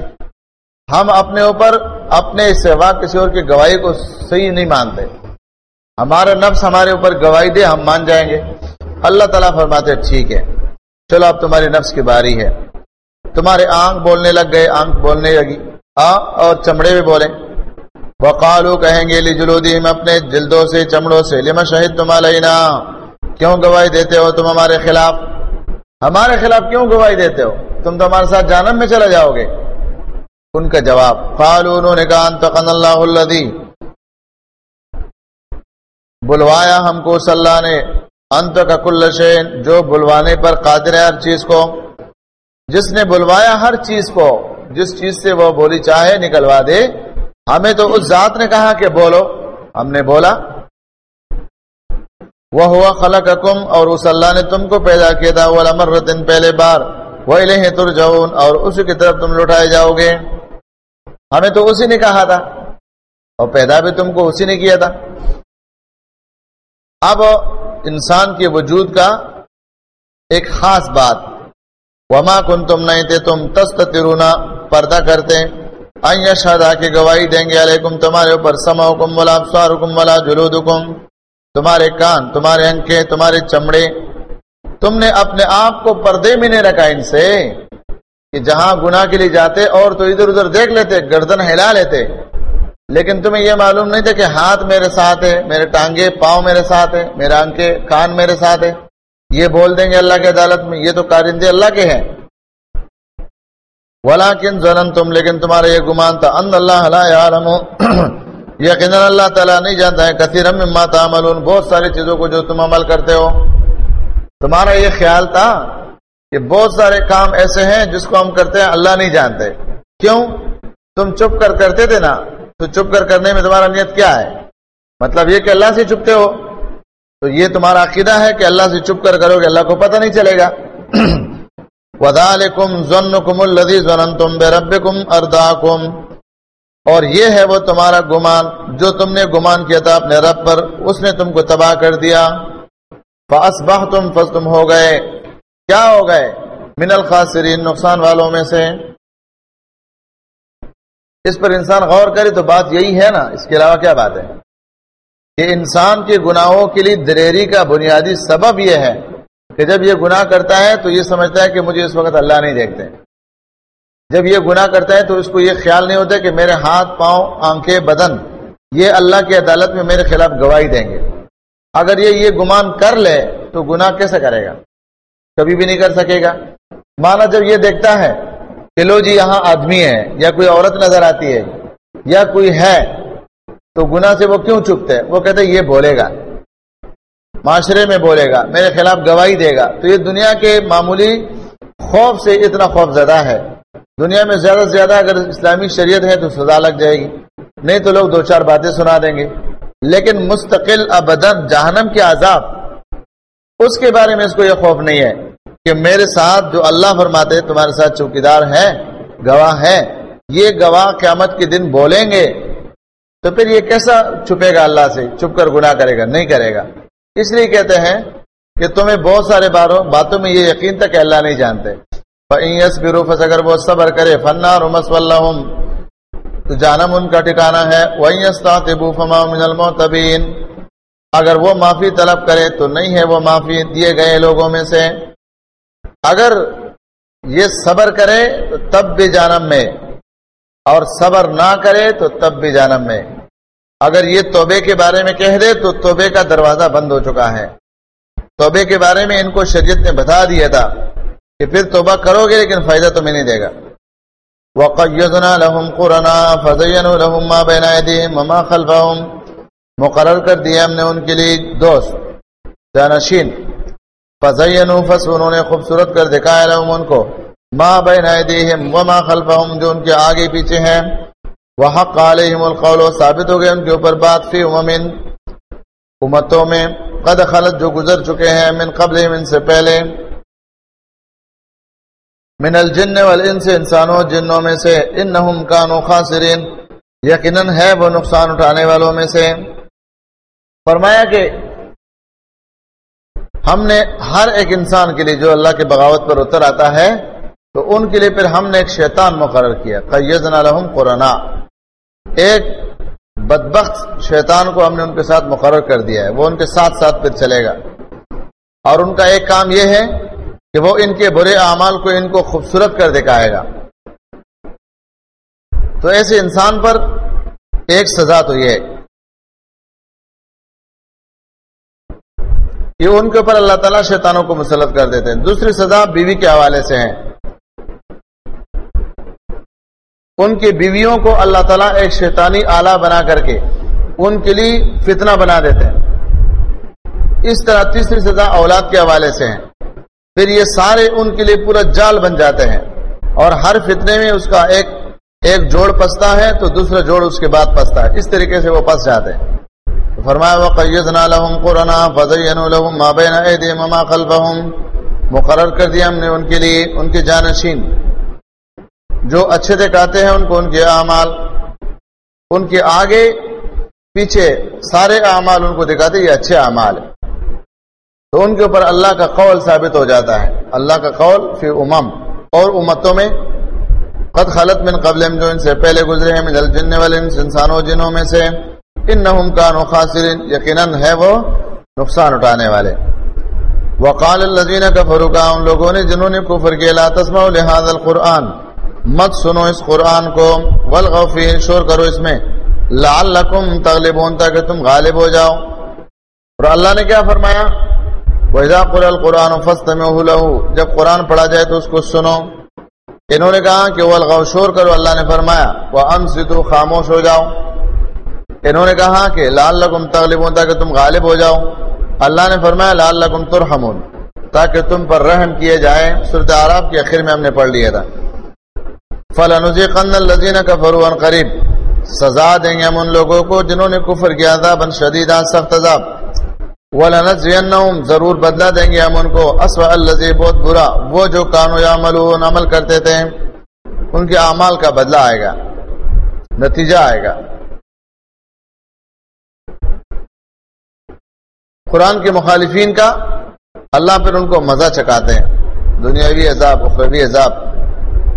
S1: ہم اپنے اوپر اپنے سوا کسی اور کی گواہی کو صحیح نہیں مانتے۔ ہمارا نفس ہمارے اوپر گواہی دے، ہم مان جائیں گے۔ اللہ تعالیٰ فرماتے ٹھیک ہے۔ چلو، اب تمہاری نفس کی باری ہے۔ تمہارے آنکھ بولنے لگ گئے، آنکھ بولنے لگی۔ آ اور چمڑے بھی بولے وقالو، کہیں گے، لی جلودی اپنے جلدوں سے، چمڑوں سے۔ لما شہید تم علینا؟ کیوں گواہی دیتے ہو تم ہمارے خلاف؟ ہمارے خلاف کیوں گواہی دیتے ہو؟ تم تو ہمارے ساتھ جانم میں چلا جاؤ گے۔ ان کا جواب قالو انہوں نے کہا انتقن اللہ الذی۔ بلوایا ہم کو صلی اللہ نے انت کا کل شین جو بلوانے پر قادر ہے ہر چیز کو۔ جس نے بلوایا ہر چیز کو، جس چیز سے وہ بولی چاہے، نکلوا دے۔ ہمیں تو اس ذات نے کہا کہ بولو۔ ہم نے بولا وہ ہوا خلق اور اس اللہ نے تم کو پیدا کیا تھا وہ امر دن پہلے بار۔ وہ ترجعون اور اسی کی طرف تم لوٹائے جاؤ گے۔ ہمیں تو اسی نے کہا تھا۔ اور پیدا بھی تم کو اسی نے کیا تھا۔ اب انسان کے وجود کا ایک خاص بات۔ وما کن تم نہیں تھے تم تست ترونا پردہ کرتے۔ شادا کی گواہی دیں گے علیکم تمہارے اوپر سما حکم والا افسار حکم والا جلود حکم تمہارے کان، تمہارے انکے، تمہارے چمڑے۔ تم نے اپنے آپ کو پردے میں نہیں رکھا ان سے کہ جہاں گناہ کے لیے جاتے اور تو ادھر ادھر دیکھ لیتے، گردن ہلا لیتے۔ لیکن تمہیں یہ معلوم نہیں تھا کہ ہاتھ میرے ساتھ ہے، میرے ٹانگے، پاؤں میرے ساتھ ہے، میرے آنکھیں کان میرے ساتھ ہے۔ یہ بول دیں گے اللہ کی عدالت میں، یہ تو کارندے اللہ کے ہیں۔ ولا کن ضرن تم لیکن تمہارا یہ گمان تھا۔ ان اللہ یقینا اللہ تعالیٰ نہیں جانتا ہے کثیر تعملون، بہت ساری چیزوں کو جو تم عمل کرتے ہو۔ تمہارا یہ خیال تھا کہ بہت سارے کام ایسے ہیں جس کو ہم کرتے ہیں، اللہ نہیں جانتے۔ کیوں؟ تم چپ کر کرتے تھے نا، تو چپ کر کرنے میں تمہارا نیت کیا ہے؟ مطلب یہ کہ اللہ سے چپتے ہو۔ تو یہ تمہارا عقیدہ ہے کہ اللہ سے چپ کر کرو گے، اللہ کو پتہ نہیں چلے گا۔ وَذَلِكُمْ ظَنُّكُمُ الَّذِي ظَنَنْتُمْ بِرَبِّكُمْ أَرْضَاكُمْ۔ اور یہ ہے وہ تمہارا گمان، جو تم نے گمان کیا تھا اپنے رب پر، اس نے تم کو تباہ کر دیا۔ فَأَصْبَحْتُمْ فَسْتُمْ ہو گئے۔ کیا ہو گئے؟ من الخاسرین نقصان والوں میں سے۔ اس پر انسان غور کرے تو بات یہی ہے نا، اس کے علاوہ کیا بات ہے؟ کہ انسان کے گناہوں کے لیے دریری کا بنیادی سبب یہ ہے کہ جب یہ گناہ کرتا ہے تو یہ سمجھتا ہے کہ مجھے اس وقت اللہ نہیں دیکھتے۔ جب یہ گناہ کرتا ہے تو اس کو یہ خیال نہیں ہوتا کہ میرے ہاتھ، پاؤں، آنکھیں، بدن، یہ اللہ کی عدالت میں میرے خلاف گواہی دیں گے۔ اگر یہ یہ گمان کر لے تو گناہ کیسے کرے گا؟ کبھی بھی نہیں کر سکے گا۔ مانا جب یہ دیکھتا ہے کہ لو جی یہاں آدمی ہے یا کوئی عورت نظر آتی ہے یا کوئی ہے، تو گناہ سے وہ کیوں چپتے؟ وہ کہتے یہ بولے گا۔ معاشرے میں بولے گا، میرے خلاف گواہی دے گا۔ تو یہ دنیا کے معمولی خوف سے اتنا خوف زدہ ہے۔ دنیا میں زیادہ سے زیادہ اگر اسلامی شریعت ہے تو سزا لگ جائے گی۔ نہیں تو لوگ دو چار باتیں سنا دیں گے۔ لیکن مستقل ابدن جہنم کے عذاب، اس کے بارے میں اس کو یہ خوف نہیں ہے کہ میرے ساتھ جو اللہ فرماتے تمہارے ساتھ چوکیدار ہے گواہ ہے یہ گواہ قیامت کے دن بولیں گے۔ تو پھر یہ کیسا چھپے گا اللہ سے؟ چھپ کر گناہ کرے گا، نہیں کرے گا۔ اس لیے کہتے ہیں کہ تمہیں بہت سارے باروں، باتوں میں یہ یقین تھا کہ اللہ نہیں جانتے۔ فروفس اگر وہ صبر کرے فنا رمس تو جانم ان کا ٹھکانا ہے۔ اگر وہ معافی طلب کرے تو نہیں ہے وہ معافی دیے گئے لوگوں میں سے۔ اگر یہ صبر کرے تو تب بھی جانم میں۔ اور صبر نہ کرے تو تب بھی جانم میں۔ اگر یہ توبے کے بارے میں کہہ دے تو توبے کا دروازہ بند ہو چکا ہے۔ توبے کے بارے میں ان کو شریعت نے بتا دیا تھا۔ کہ پھر توبہ کرو گے لیکن فائدہ تمہیں نہیں دے گا۔ لَهُمْ قُرَنَا لَهُمْ مَا بَيْنَ أَيْدِيهِمْ وَمَا خَلْفَهُمْ مقرر کر دیا ہم نے ان کے لیے دوست جانشین فَزَيَّنُوا فَسْ انہوں نے خوبصورت کر دکھایا لهم ان کو۔ مَا بَيْنَ أَيْدِيهِمْ وَمَا خَلْفَهُمْ جو ان کے آگے پیچھے ہیں۔ وہ حق علیہم القول ثابت ہو گئے ان کے اوپر بات فی امن امتوں میں۔ قد خلط جو گزر چکے ہیں من قبل ان سے پہلے۔ من الجن والانس، انسانوں، جنوں میں سے، انہم کانوا خاسرین، یقیناً ہے وہ نقصان اٹھانے والوں میں سے۔ فرمایا کہ ہم نے ہر ایک انسان کے لیے جو اللہ کے بغاوت پر اتر آتا ہے، تو ان کے لیے پھر ہم نے ایک شیطان مقرر کیا۔ قیدنا لهم قرنا ایک بدبخت شیطان کو ہم نے ان کے ساتھ مقرر کر دیا ہے۔ وہ ان کے ساتھ ساتھ پھر چلے گا۔ اور ان کا ایک کام یہ ہے کہ وہ ان کے برے اعمال کو ان کو خوبصورت کر دکھائے گا تو ایسے انسان پر ایک سزا تو یہ ہے۔ یہ ان کے اوپر اللہ تعالیٰ شیطانوں کو مسلط کر دیتے ہیں۔ دوسری سزا بیوی کے حوالے سے ہیں ان کی بیویوں کو اللہ تعالیٰ ایک شیطانی آلہ بنا کر کے ان کے لیے فتنہ بنا دیتے ہیں۔ اس طرح تیسری سزا اولاد کے حوالے سے ہیں پھر یہ سارے ان کے لیے پورا جال بن جاتے ہیں اور ہر فتنے میں اس کا ایک ایک جوڑ پستا ہے تو دوسرا جوڑ اس کے بعد پستا ہے اس طریقے سے وہ پس جاتے ہیں فرمایا مقرر کر دیا ہم نے ان کے لیے، ان کے جانشین۔ جو اچھے دکھاتے ہیں ان کو ان کے اعمال، ان کے آگے پیچھے سارے اعمال ان کو دکھاتے یہ اچھے اعمال ہیں۔ تو ان کے اوپر اللہ کا قول ثابت ہو جاتا ہے۔ اللہ کا قول فی امم اور امتوں میں قد خلط من قبل جو ان سے پہلے گزرے ہیں، من الجن والے انسانوں جنوں میں سے۔ ان نہ خاصرین یقیناً ہے وہ نقصان اٹھانے والے۔ وقال الذين كفروا کا ان لوگوں نے، جنہوں نے کفر کیا، لا تسمعوا لهذا القران مت سنو اس قرآن کو۔ والغوا فيه شور کرو اس میں۔ لعلکم تغلبون، تاکہ تم غالب ہو جاؤ۔ اور اللہ نے کیا فرمایا؟ وَإِذَا قُرَ الْقُرْآنُ فَاسْتَمِعُوا لَهُ، جب قرآن پڑھا جائے تو اس کو سنو۔ انہوں نے کہا کہ والغوا، شور کرو، اللہ نے فرمایا وہ وَأَنصِتُوا، خاموش ہو جاؤ۔ انہوں نے کہا کہ لعلکم تغلبون، تاکہ تم غالب ہو جاؤ۔ اللہ نے فرمایا لال لکم ترحمون، تاکہ تم پر رحم کیے جائے۔ صورت عراب کے آخر میں ہم نے پڑھ لیا تھا۔ فلنزیقن الذین کفروا قریب سزا دیں گے ہم ان لوگوں کو جنہوں نے کفر کیا تھا بن شدید سخت عذاب۔ ولنجزینہم، ضرور بدلہ دیں گے ہم ان کو۔ اسوأ الذی بہت برا، وہ جو کانو یعملون، عمل کرتے تھے، ان کے اعمال کا بدلہ آئے گا، نتیجہ آئے گا۔ قرآن کے مخالفین کا اللہ پھر ان کو مزہ چکاتے ہیں۔ دنیاوی عذاب، اخروی عذاب۔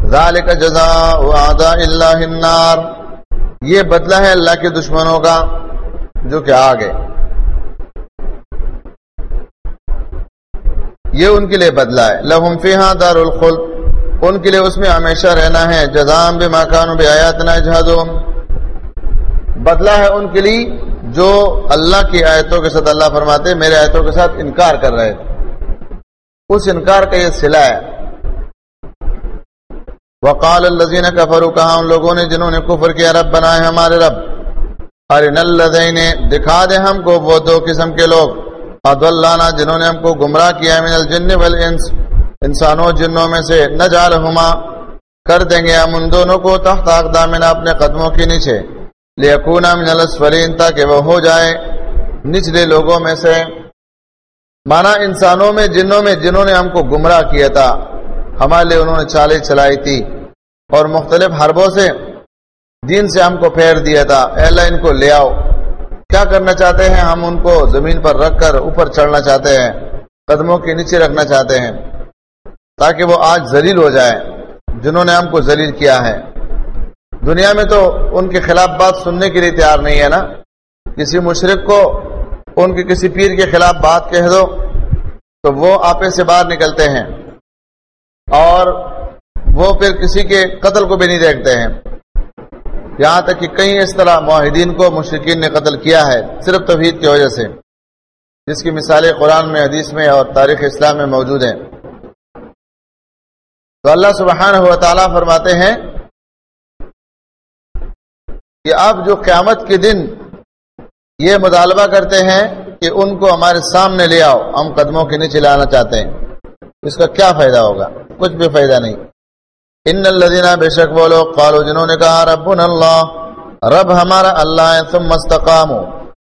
S1: ذالک جزاء اعداء اللہ النار۔ یہ بدلہ ہے اللہ کے دشمنوں کا، جو کہ آگے۔ یہ ان کے لیے بدلہ ہے۔ لہم فیہا دار الخلد ان کے لیے اس میں ہمیشہ رہنا ہے۔ جزام بما کانوا بیااتنا اجھادون بدلہ ہے ان کے لیے جو اللہ کی آیتوں کے ساتھ اللہ فرماتے میرے آیتوں کے ساتھ انکار کر رہے تھے اس انکار کا یہ سلا ہے۔ وقال الذين كفروا کہا ان لوگوں نے جنہوں نے کفر کیا، رب بنائے ہمارے رب۔ ارن الذين دکھا دے ہم کو وہ دو قسم کے لوگ۔ اضلانا جنہوں نے ہم کو گمراہ کیا من الجن والانس، انسانوں جنوں میں سے نجعلهما کر دیں گے ہم ان دونوں کو تحت اقدامنا اپنے قدموں کے نیچے۔ لیکونا من الاسفلین تاکہ وہ ہو جائے نچلے لوگوں میں سے۔ مانا انسانوں میں، جنوں میں جنہوں نے ہم کو گمراہ کیا تھا۔ ہمارے لیے انہوں نے چالیں چلائی تھی۔ اور مختلف حربوں سے دین سے ہم کو پھیر دیا تھا۔ اللہ ان کو لے آؤ۔ کیا کرنا چاہتے ہیں؟ ہم ان کو زمین پر رکھ کر اوپر چڑھنا چاہتے ہیں، قدموں کے نیچے رکھنا چاہتے ہیں، تاکہ وہ آج ذلیل ہو جائے جنہوں نے ہم کو ذلیل کیا ہے۔ دنیا میں تو ان کے خلاف بات سننے کے لیے تیار نہیں ہے نا؟ کسی مشرق کو، ان کے کسی پیر کے خلاف بات کہہ دو، تو وہ آپے سے باہر نکلتے ہیں۔ اور وہ پھر کسی کے قتل کو بھی نہیں دیکھتے ہیں۔ یہاں تک کہ کئی اس طرح معاہدین کو مشرقین نے قتل کیا ہے، صرف توحید کی وجہ سے۔ جس کی مثالیں قرآن میں، حدیث میں اور تاریخ اسلام میں موجود ہیں۔ تو اللہ سبحانہ و تعالیٰ فرماتے ہیں کہ اب جو قیامت کے دن یہ مطالبہ کرتے ہیں کہ ان کو ہمارے سامنے لے آؤ، ہم قدموں کے نیچے لانا چاہتے ہیں۔ اس کا کیا فائدہ ہوگا؟ کچھ بھی فائدہ نہیں۔ ان الذين بے وہ لوگ قالوا جنہوں نے کہا، ربنا اللہ، رب ہمارا اللہ ہے، ثم استقاموا۔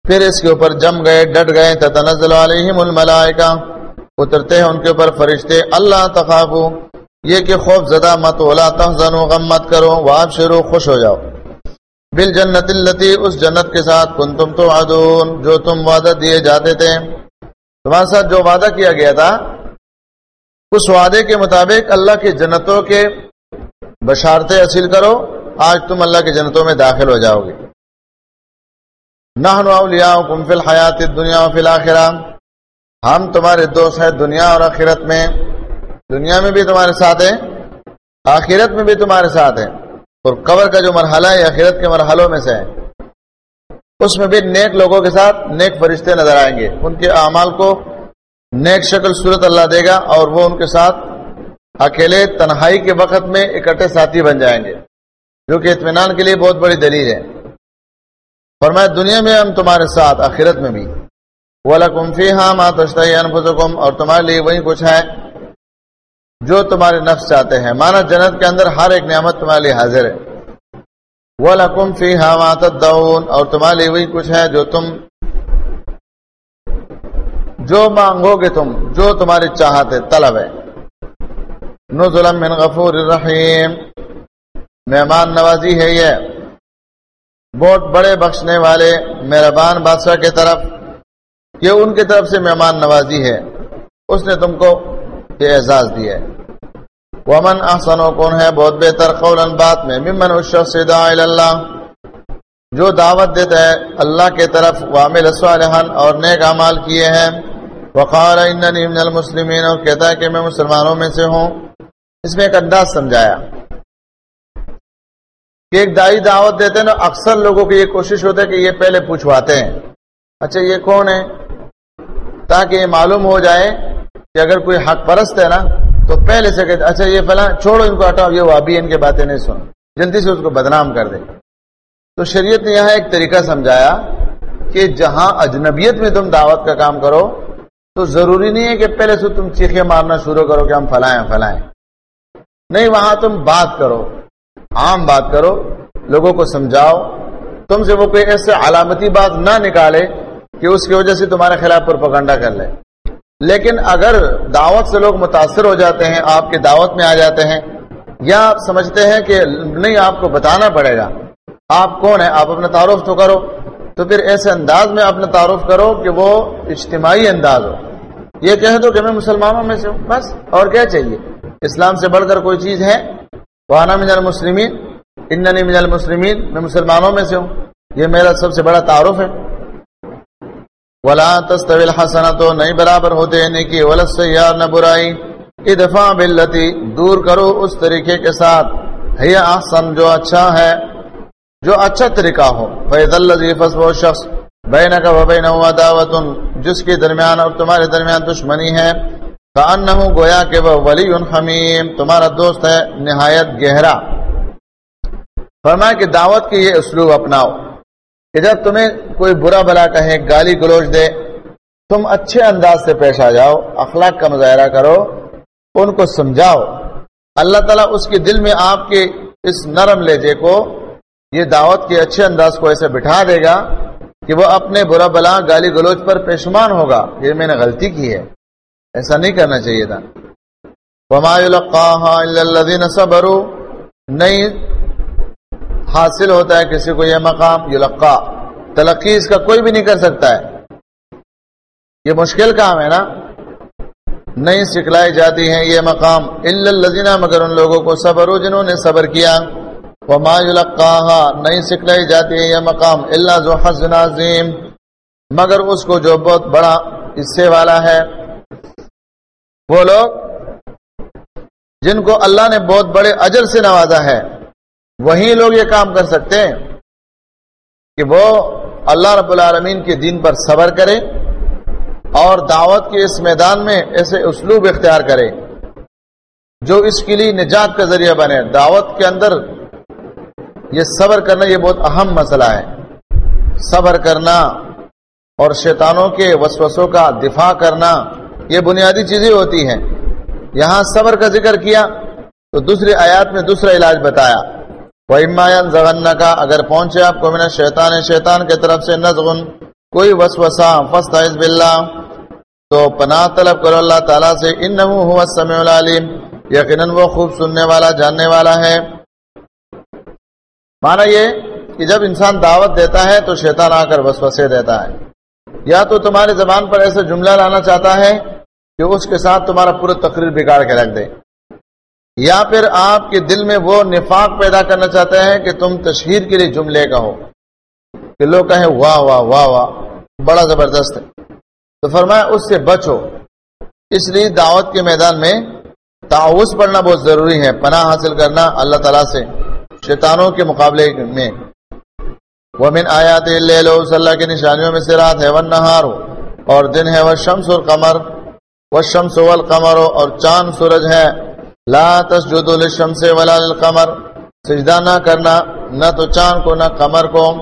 S1: پھر اس کے اوپر جم گئے، ڈٹ گئے، تتنزل علیہم الملائکہ۔ اترتے ہیں ان کے اوپر فرشتے، اللہ تخافوا یہ کہ خوف زدہ مت، ولا تحزنوا، غم مت کرو وابشروا خوش ہو جاؤ۔ بل جنت التی اس جنت کے ساتھ کن تم تو ادون جو تم وعدہ دیے جاتے تھے۔ تمہارے ساتھ جو وعدہ کیا گیا تھا، اس وعدے کے مطابق اللہ کی جنتوں کے بشارتیں حاصل کرو، آج تم اللہ کی جنتوں میں داخل ہو جاؤ گے۔ نہ فی الحیات دنیا و فی الآخرہ ہم تمہارے دوست ہیں دنیا اور آخرت میں۔ دنیا میں بھی تمہارے ساتھ ہیں، آخرت میں بھی تمہارے ساتھ ہیں۔ اور قبر کا جو مرحلہ ہے آخرت کے مرحلوں میں سے ہے۔ اس میں بھی نیک لوگوں کے ساتھ نیک فرشتے نظر آئیں گے۔ ان کے اعمال کو نیک شکل صورت اللہ دے گا اور وہ ان کے ساتھ اکیلے تنہائی کے وقت میں اکٹھے ساتھی بن جائیں گے، جو کہ اطمینان کے لیے بہت بڑی دلیل ہے۔ فرمایا، دنیا میں ہم تمہارے ساتھ، آخرت میں بھی۔ وہ لکمفی ہاں ماں اور تمہارے لیے وہی کچھ ہے جو تمہارے نفس چاہتے ہیں۔ مانا، جنت کے اندر ہر ایک نعمت تمہارے لیے حاضر ہے۔ وہ لکم فی اور تمہارے لیے وہی کچھ ہے جو تم، جو مانگو گے تم، جو تمہاری چاہت ہے طلب ہے۔ ظلم من غفور الرحیم۔ مہمان نوازی ہے یہ۔ بہت بڑے بخشنے والے مہربان بادشاہ کی طرف۔ یہ ان کی طرف سے مہمان نوازی ہے۔ اس نے تم کو یہ اعزاز دیا ہے۔ ومن احسن و کون ہے، بہت بہتر قولا بات میں۔ ممن الشخص دعا اللہ جو دعوت دیتا ہے اللہ کے طرف وامل صالحا اور نیک اعمال کیے ہیں۔ وقال اننی من المسلمین، اور کہتا ہے کہ میں مسلمانوں میں سے ہوں۔ اس میں ایک انداز سمجھایا کہ ایک دائی دعوت دیتے ہیں نا، اکثر لوگوں کی یہ کوشش ہوتا ہے کہ یہ پہلے پوچھواتے ہیں۔ اچھا یہ کون ہے؟ تاکہ یہ معلوم ہو جائے کہ اگر کوئی حق پرست ہے نا، تو پہلے سے کہتے اچھا یہ فلاں، چھوڑو ان کو، ہٹاؤ، یہ وابی ان کے باتیں نہیں سن۔ جلدی سے اس کو بدنام کر دے۔ تو شریعت نے یہاں ایک طریقہ سمجھایا کہ جہاں اجنبیت میں تم دعوت کا کام کرو، تو ضروری نہیں ہے کہ پہلے سے تم چیخے مارنا شروع کرو کہ ہم فلائیں فلائیں نہیں، وہاں تم بات کرو، عام بات کرو، لوگوں کو سمجھاؤ۔ تم سے وہ کوئی ایسے علامتی بات نہ نکالے کہ اس کی وجہ سے تمہارے خلاف پر کر لے۔ لیکن اگر دعوت سے لوگ متاثر ہو جاتے ہیں، آپ کی دعوت میں آ جاتے ہیں، یا آپ سمجھتے ہیں کہ نہیں، آپ کو بتانا پڑے گا۔ آپ کون ہیں؟ آپ اپنا تعارف تو کرو۔ تو پھر ایسے انداز میں اپنا تعارف کرو کہ وہ اجتماعی انداز ہو۔ یہ کہہ دو کہ میں مسلمانوں میں سے ہوں، بس، اور کیا چاہیے؟ اسلام سے بڑھ کر کوئی چیز ہے؟ وانا من المسلمین، اننی من المسلمین، میں مسلمانوں میں سے ہوں۔ یہ میرا سب سے بڑا تعارف ہے۔ ولا تستوی تو نہیں برابر ہوتے ہیں نیکی ولد سیار نہ برائی۔ ادفع باللتی، دور کرو اس طریقے کے ساتھ۔ ہے احسن، جو اچھا ہے، جو اچھا طریقہ ہو۔ فیض اللہ وہ شخص بین کا وبین جس کے درمیان اور تمہارے درمیان دشمنی ہے کانہو گویا کہ وہ ولی حمیم تمہارا دوست ہے، نہایت گہرا۔ فرمایا کہ دعوت کی یہ اسلوب اپناؤ۔ کہ جب تمہیں کوئی برا بلا کہے گالی گلوچ دے، تم اچھے انداز سے پیش آ جاؤ، اخلاق کا مظاہرہ کرو، ان کو سمجھاؤ۔ اللہ تعالیٰ اس کے دل میں آپ کے اس نرم لہجے کو، یہ دعوت کے اچھے انداز کو ایسے بٹھا دے گا کہ وہ اپنے برا بلا گالی گلوچ پر پیشمان ہوگا۔ یہ میں نے غلطی کی ہے۔ ایسا نہیں کرنا چاہیے تھا۔ صبروا۔ نہیں حاصل ہوتا ہے کسی کو یہ مقام یلقا تلقی اس کا کوئی بھی نہیں کر سکتا ہے۔ یہ مشکل کام ہے نا۔ نہیں سکھلائی جاتی ہیں یہ مقام۔ الزینہ مگر ان لوگوں کو صبر جنہوں نے صبر کیا۔ وہ ما نہیں سکھلائی جاتی ہے یہ مقام۔ اللہ جو حسن عظیم مگر اس کو جو بہت بڑا حصے والا ہے۔ وہ لوگ جن کو اللہ نے بہت بڑے اجر سے نوازا ہے، وہی لوگ یہ کام کر سکتے ہیں کہ وہ اللہ رب العالمین کے دین پر صبر کرے اور دعوت کے اس میدان میں ایسے اسلوب اختیار کرے جو اس کے لیے نجات کا ذریعہ بنے۔ دعوت کے اندر یہ صبر کرنا یہ بہت اہم مسئلہ ہے۔ صبر کرنا اور شیطانوں کے وسوسوں کا دفاع کرنا یہ بنیادی چیزیں ہوتی ہیں۔ یہاں صبر کا ذکر کیا تو دوسری آیات میں دوسرا علاج بتایا۔ وہ امایان زغن کا اگر پہنچے آپ کو میرا شیطان شیطان کی طرف سے نظغن کوئی وسوسا فسط باللہ، تو پناہ طلب کرو اللہ تعالیٰ سے ان سمیع العلیم یقیناً وہ خوب سننے والا، جاننے والا ہے۔ مانا یہ کہ جب انسان دعوت دیتا ہے تو شیطان آ کر وسوسے دیتا ہے۔ یا تو تمہاری زبان پر ایسا جملہ لانا چاہتا ہے کہ اس کے ساتھ تمہارا پورا تقریر بگاڑ کے رکھ دے یا پھر آپ کے دل میں وہ نفاق پیدا کرنا چاہتے ہیں کہ تم تشہیر کے لیے جملے کا ہو۔ کہ لوگ کہیں، واہ واہ واہ واہ، بڑا زبردست ہے۔ تو فرمایا، اس سے بچو۔ اس لیے دعوت کے میدان میں تعاوض پڑھنا بہت ضروری ہے۔ پناہ حاصل کرنا اللہ تعالیٰ سے شیطانوں کے مقابلے میں۔ وہ من آیات اللہ کی نشانیوں میں سے رات ہے۔ ون نہار اور دن ہے۔ وہ شمس اور قمر وہ شمس والقمر اور چاند سورج ہے لا تسجد للشمس ولا للقمر۔ سجدہ نہ کرنا، نہ تو چاند کو، نہ قمر کو۔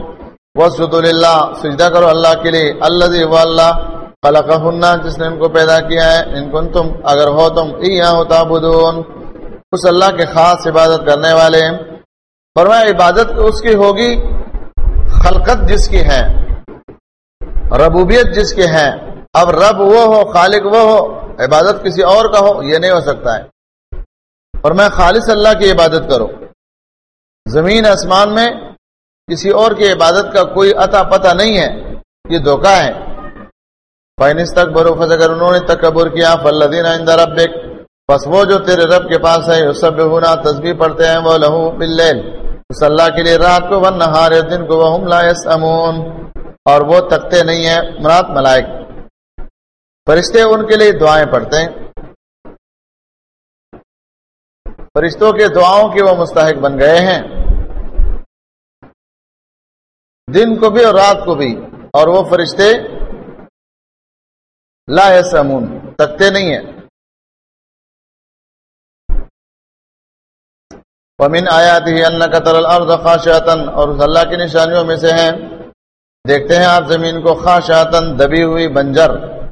S1: وسجد للہ، سجدہ کرو اللہ کے لیے۔ اللہ و اللہ، خلقہن، جس نے ان کو پیدا کیا ہے۔ ان کو تم اگر ہو تم ایاہ تعبدون۔ اس اللہ کے خاص عبادت کرنے والے۔ فرمایا، عبادت اس کی ہوگی، خلقت جس کی ہے، ربوبیت جس کی ہے۔ اب رب وہ ہو، خالق وہ ہو۔ عبادت کسی اور کا ہو، یہ نہیں ہو سکتا ہے۔ اور میں خالص اللہ کی عبادت کرو زمین آسمان میں کسی اور کی عبادت کا کوئی عطا پتہ نہیں ہے، یہ دھوکہ ہے۔ فائنس تک بروفس اگر انہوں نے تکبر کیا فلدین آئندہ رب بس وہ جو تیرے رب کے پاس ہے سب ہونا تصویر پڑھتے ہیں، وہ لہو بلیل اس اللہ کے لیے رات کو ون نہار دن کو وہ لا امون اور وہ تکتے نہیں ہیں مرات ملائک فرشتے ان کے لیے دعائیں پڑھتے ہیں۔ فرشتوں کے دعاؤں کے وہ مستحق بن گئے ہیں۔ دن کو بھی اور رات کو بھی۔ اور وہ فرشتے لا سمون تکتے نہیں ہیں۔ پمن آیا تھی اللہ کا ترل اور اس اللہ کی نشانیوں میں سے ہیں۔ دیکھتے ہیں آپ زمین کو خاشاتن دبی ہوئی بنجر۔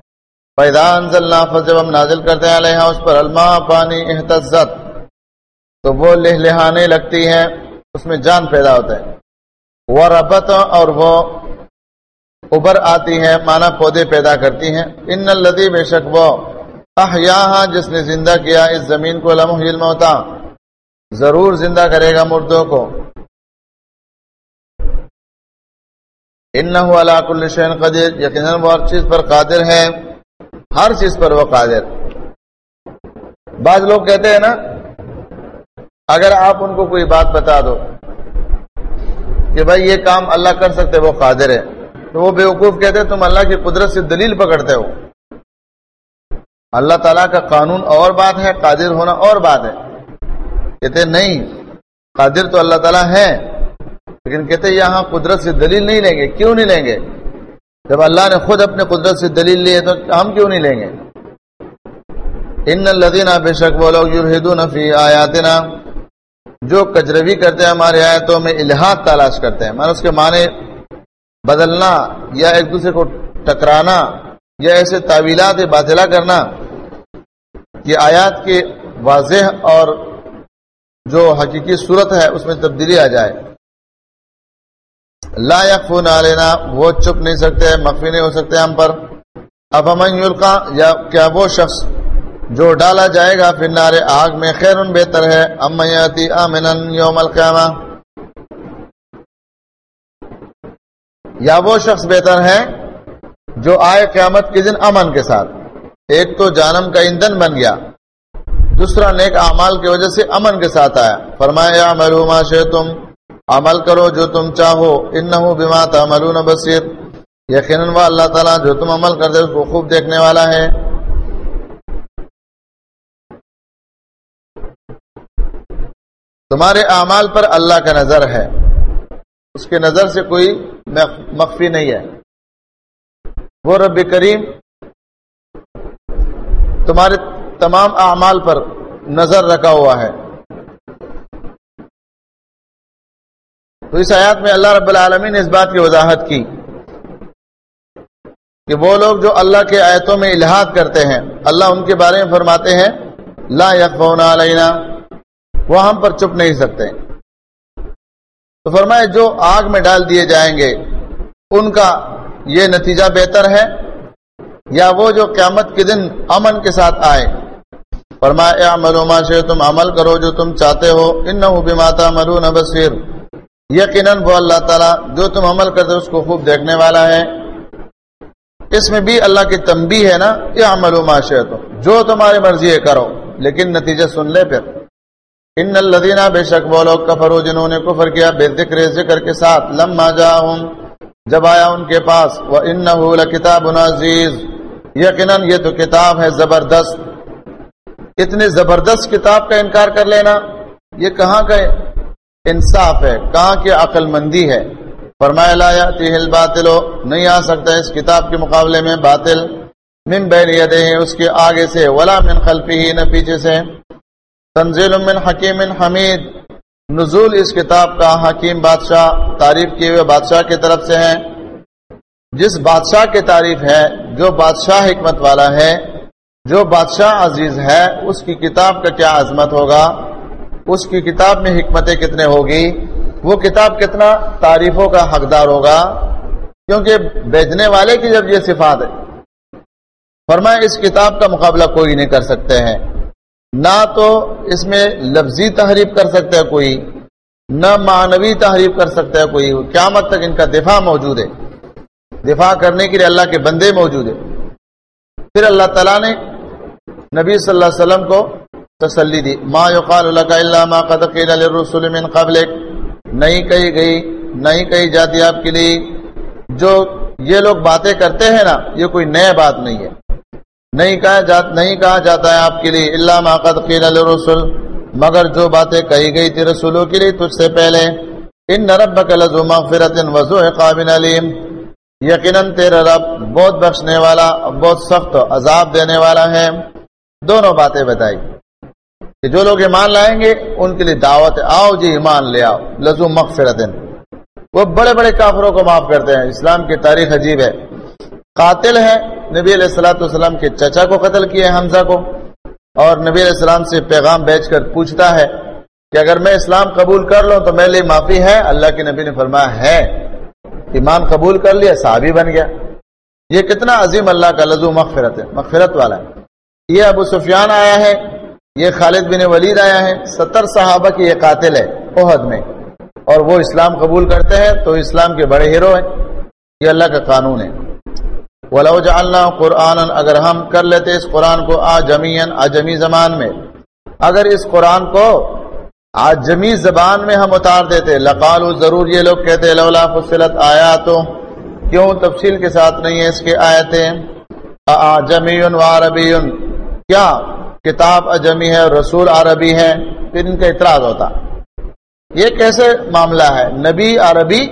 S1: پیدان جب ہم نازل کرتے ہیں علیہ اس پر، الما پانی احتزت۔ تو وہ لہ لہانے لگتی ہیں، اس میں جان پیدا ہوتا ہے۔ وہ ربت اور وہ ابر آتی ہے مانا پودے پیدا کرتی ہیں۔ ان الدی بے شک وہ احیاہا جس نے زندہ کیا، اس زمین کو لمح علم ہوتا ضرور زندہ کرے گا مردوں کو۔ ان ہر چیز پر وہ قادر۔ بعض لوگ کہتے ہیں نا، اگر آپ ان کو کوئی بات بتا دو کہ بھائی یہ کام اللہ کر سکتے، وہ قادر ہے تو وہ بیوقوف کہتے تم اللہ کی قدرت سے دلیل پکڑتے ہو۔ اللہ تعالیٰ کا قانون اور بات ہے، قادر ہونا اور بات ہے۔ کہتے نہیں، قادر تو اللہ تعالیٰ ہے لیکن کہتے یہاں قدرت سے دلیل نہیں لیں گے۔ کیوں نہیں لیں گے؟ جب اللہ نے خود اپنے قدرت سے دلیل لی ہے تو ہم کیوں نہیں لیں گے؟ ان الدینہ بے شک وہ لوگ فی آیاتنا، جو کجروی کرتے ہیں ہمارے آیتوں میں الحاظ تلاش کرتے ہیں اس کے معنی بدلنا یا ایک دوسرے کو ٹکرانا یا ایسے تعویلات باطلا کرنا، یہ آیات کے واضح اور جو حقیقی صورت ہے، اس میں تبدیلی آ جائے۔ لا یقفون لینا وہ چپ نہیں سکتے، مخفی نہیں ہو سکتے ہم پر۔ اب ہم یا کیا وہ شخص جو ڈالا جائے گا پھر نارے آگ میں خیر بہتر ہے۔ امیاتی امن یوم القیامہ۔ یا وہ شخص بہتر ہے جو آئے قیامت کے دن امن کے ساتھ۔ ایک تو جانم کا ایندھن بن گیا۔ دوسرا نیک اعمال کی وجہ سے امن کے ساتھ آیا۔ فرمایا مرحوما شے تم عمل کرو جو تم چاہو۔ ان بما تعملون بصیر۔ یقیناً وہ اللہ تعالیٰ جو تم عمل کرتے اس کو خوب دیکھنے والا ہے۔ تمہارے اعمال پر اللہ کا نظر ہے۔ اس کے نظر سے کوئی مخفی نہیں ہے۔ وہ رب کریم تمہارے تمام اعمال پر نظر رکھا ہوا ہے۔ تو اس آیات میں اللہ رب العالمین نے اس بات کی وضاحت کی کہ وہ لوگ جو اللہ کے آیتوں میں الحاظ کرتے ہیں، اللہ ان کے بارے میں فرماتے ہیں، لا یقون علینا، وہ ہم پر چپ نہیں سکتے۔ تو فرمائے، جو آگ میں ڈال دیے جائیں گے، ان کا یہ نتیجہ بہتر ہے؟ یا وہ جو قیامت کے دن امن کے ساتھ آئے فرمائے عملوما سے تم عمل کرو جو تم چاہتے ہو ان ماتا مرو بصیر۔ یقیناً وہ اللہ تعالیٰ جو تم عمل کرتے اس کو خوب دیکھنے والا ہے۔ اس میں بھی اللہ کی تمبی ہے نا یہ عملوما سے جو تمہاری مرضی ہے کرو، لیکن نتیجہ سن لے پھر۔ ان الدینہ بے شک وہ لوگ کفرو جنہوں نے کفر کیا بے ذکر ذکر کے ساتھ۔ لما جا جب آیا ان کے پاس وہ ان کتاب عزیز یقیناً یہ تو کتاب ہے زبردست۔ اتنی زبردست کتاب کا انکار کر لینا۔ یہ کہاں کا انصاف ہے، کہاں کی عقل مندی ہے؟ فرمایا لایا تیل باطل نہیں آ سکتا اس کتاب کے مقابلے میں باطل۔ من بین یدے اس کے آگے سے، ولا من خلفی ہی نہ پیچھے سے۔ تنزیل من حکیم حمید، نزول اس کتاب کا حکیم بادشاہ، تعریف کیے ہوئے بادشاہ کی طرف سے ہے۔ جس بادشاہ کی تعریف ہے، جو بادشاہ حکمت والا ہے، جو بادشاہ عزیز ہے، اس کی کتاب کا کیا عظمت ہوگا؟ اس کی کتاب میں حکمتیں کتنے ہوگی؟ وہ کتاب کتنا تعریفوں کا حقدار ہوگا؟ کیونکہ بیچنے والے کی جب یہ صفات ہے فرمائے اس کتاب کا مقابلہ کوئی نہیں کر سکتے ہیں۔ نہ تو اس میں لفظی تحریف کر سکتا ہے کوئی، نہ معنوی تحریف کر سکتا ہے کوئی۔ قیامت تک ان کا دفاع موجود ہے۔ دفاع کرنے کے لیے اللہ کے بندے موجود ہے پھر اللہ تعالیٰ نے نبی صلی اللہ علیہ وسلم کو تسلی دی. ما یقال اللہ ما قد قیل للرسول من قبل نہیں کہی گئی، نہیں کہی جاتی آپ کے لیے. جو یہ لوگ باتیں کرتے ہیں نا، یہ کوئی نئے بات نہیں ہے. نہیں کہا جات نہیں کہا جاتا ہے آپ کے لیے اللہ ماقد قیل الرسل مگر جو باتیں کہی گئی تھی رسولوں کے لیے تجھ سے پہلے. ان نرب لذو مغفرت وضو قابل علیم. یقیناً تیرا رب بہت بخشنے والا، بہت سخت عذاب دینے والا ہے. دونوں باتیں بتائی. کہ جو لوگ ایمان لائیں گے، ان کے لیے دعوت آؤ جی ایمان لے آؤ لذو مغفرت وہ بڑے بڑے کافروں کو معاف کرتے ہیں۔ اسلام کی تاریخ عجیب ہے۔ قاتل ہے نبی علیہ السلاۃ والسلام کے چچا کو قتل کیے حمزہ کو۔ اور نبی علیہ السلام سے پیغام بیچ کر پوچھتا ہے کہ اگر میں اسلام قبول کر لوں تو میرے لیے معافی ہے؟ اللہ کے نبی نے فرمایا، ہے۔ ایمان قبول کر لیا، صحابی بن گیا۔ یہ کتنا عظیم اللہ کا لزو مغفرت ہے، مغفرت والا ہے۔ یہ ابو سفیان آیا ہے۔ یہ خالد بن ولید آیا ہے، ستر صحابہ کی یہ قاتل ہے عہد میں۔ اور وہ اسلام قبول کرتے ہیں تو اسلام کے بڑے ہیرو ہیں۔ یہ اللہ کا قانون ہے۔ ولو جعلنا قرآن اگر ہم کر لیتے اس قرآن کو آجمین اجمی زبان میں۔ اگر اس قرآن کو آجمی زبان میں ہم اتار دیتے، لقالو ضرور یہ لوگ کہتے، لولا فصلت آیا تو کیوں؟ تفصیل کے ساتھ نہیں ہے اس کے آیتیں۔ آجمی و عربی کیا؟ کتاب اجمی ہے، رسول عربی ہے، پھر ان کا اعتراض ہوتا۔ یہ کیسے معاملہ ہے؟ نبی عربی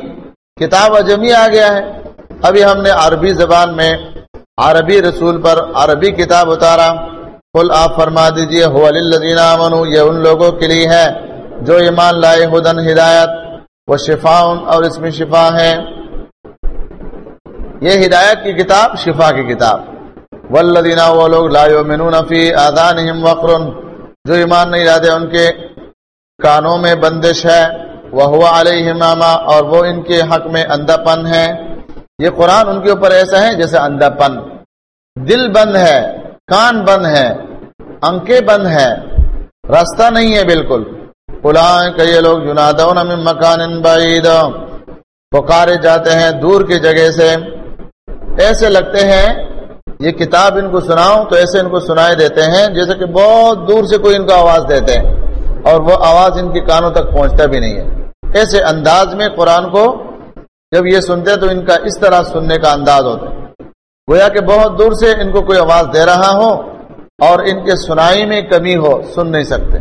S1: کتاب اجمی آ گیا ہے۔ ابھی ہم نے عربی زبان میں عربی رسول پر عربی کتاب اتارا۔ کل آپ فرما دیجیے یہ ان لوگوں کے لیے ہے جو ایمان لائے، ہدن، ہدایت وہ شفا اور اس میں شفا ہے۔ یہ ہدایت کی کتاب، شفا کی کتاب۔ ولدینہ وہ لوگ لایو منون فی آدان وقر. جو ایمان نہیں لاتے ان کے کانوں میں بندش ہے وہ ہوا علیہ اور وہ ان کے حق میں اندھا پن ہے۔ یہ قرآن ان کے اوپر ایسا ہے جیسے اندھا پن دل بند ہے، کان بند ہے، انکے بند ہے۔ راستہ نہیں ہے بالکل۔ کئی لوگ من مکان بعید۔ پکارے جاتے ہیں دور کی جگہ سے۔ ایسے لگتے ہیں یہ کتاب ان کو سناؤ تو ایسے ان کو سنائے دیتے ہیں جیسے کہ بہت دور سے کوئی ان کو آواز دیتے ہیں اور وہ آواز ان کے کانوں تک پہنچتا بھی نہیں ہے۔ ایسے انداز میں قرآن کو جب یہ سنتے تو ان کا اس طرح سننے کا انداز ہوتا ہے۔ گویا کہ بہت دور سے ان کو کوئی آواز دے رہا ہو اور ان کے سنائی میں کمی ہو، سن نہیں سکتے۔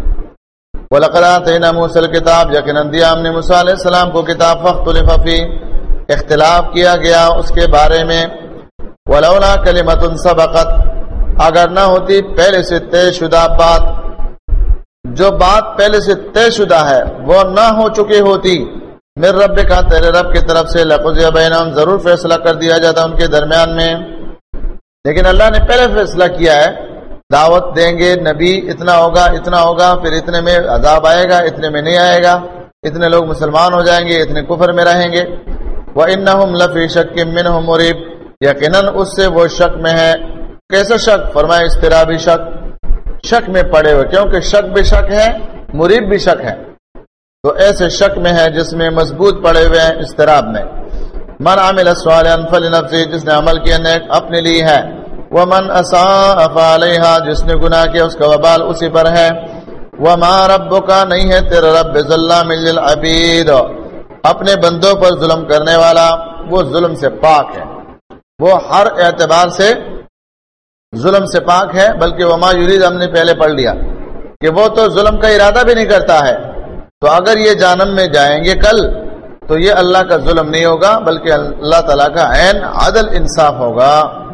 S1: وہ موسل کتاب یقین دیا ہم نے علیہ السلام کو کتاب فخت الفی اختلاف کیا گیا اس کے بارے میں۔ ولولا کلیمت سبقت، اگر نہ ہوتی پہلے سے طے شدہ بات۔ جو بات پہلے سے طے شدہ ہے، وہ نہ ہو چکی ہوتی۔ میرے رب کا تیرے رب کی طرف سے لقضیہ بینام ضرور فیصلہ کر دیا جاتا ان کے درمیان میں۔ لیکن اللہ نے پہلے فیصلہ کیا ہے، دعوت دیں گے، نبی اتنا ہوگا اتنا ہوگا، پھر اتنے میں عذاب آئے گا، اتنے میں نہیں آئے گا۔ اتنے لوگ مسلمان ہو جائیں گے، اتنے کفر میں رہیں گے۔ وہ ان لفی شک من مریب یقیناً اس سے وہ شک میں ہے۔ کیسا شک؟ فرمائے استرابی شک۔ شک میں پڑے ہوئے، کیونکہ شک بھی شک ہے مریب بھی شک ہے۔ تو ایسے شک میں ہے جس میں مضبوط پڑے ہوئے ہیں استراب میں۔ من عمل فل نفسی جس نے عمل کیا نیک اپنے لیے ہے۔ وہ من علیہ جس نے گناہ کیا، اس کا وبال اسی پر ہے۔ وہ ماں رب کا نہیں ہے تیرا رب مل عبید اپنے بندوں پر ظلم کرنے والا، وہ ظلم سے پاک ہے۔ وہ ہر اعتبار سے ظلم سے پاک ہے، بلکہ وما یرید، ہم نے پہلے پڑھ لیا کہ وہ تو ظلم کا ارادہ بھی نہیں کرتا ہے۔ تو اگر یہ جانم میں جائیں گے کل، تو یہ اللہ کا ظلم نہیں ہوگا، بلکہ اللہ تعالیٰ کا عین، عدل، انصاف ہوگا۔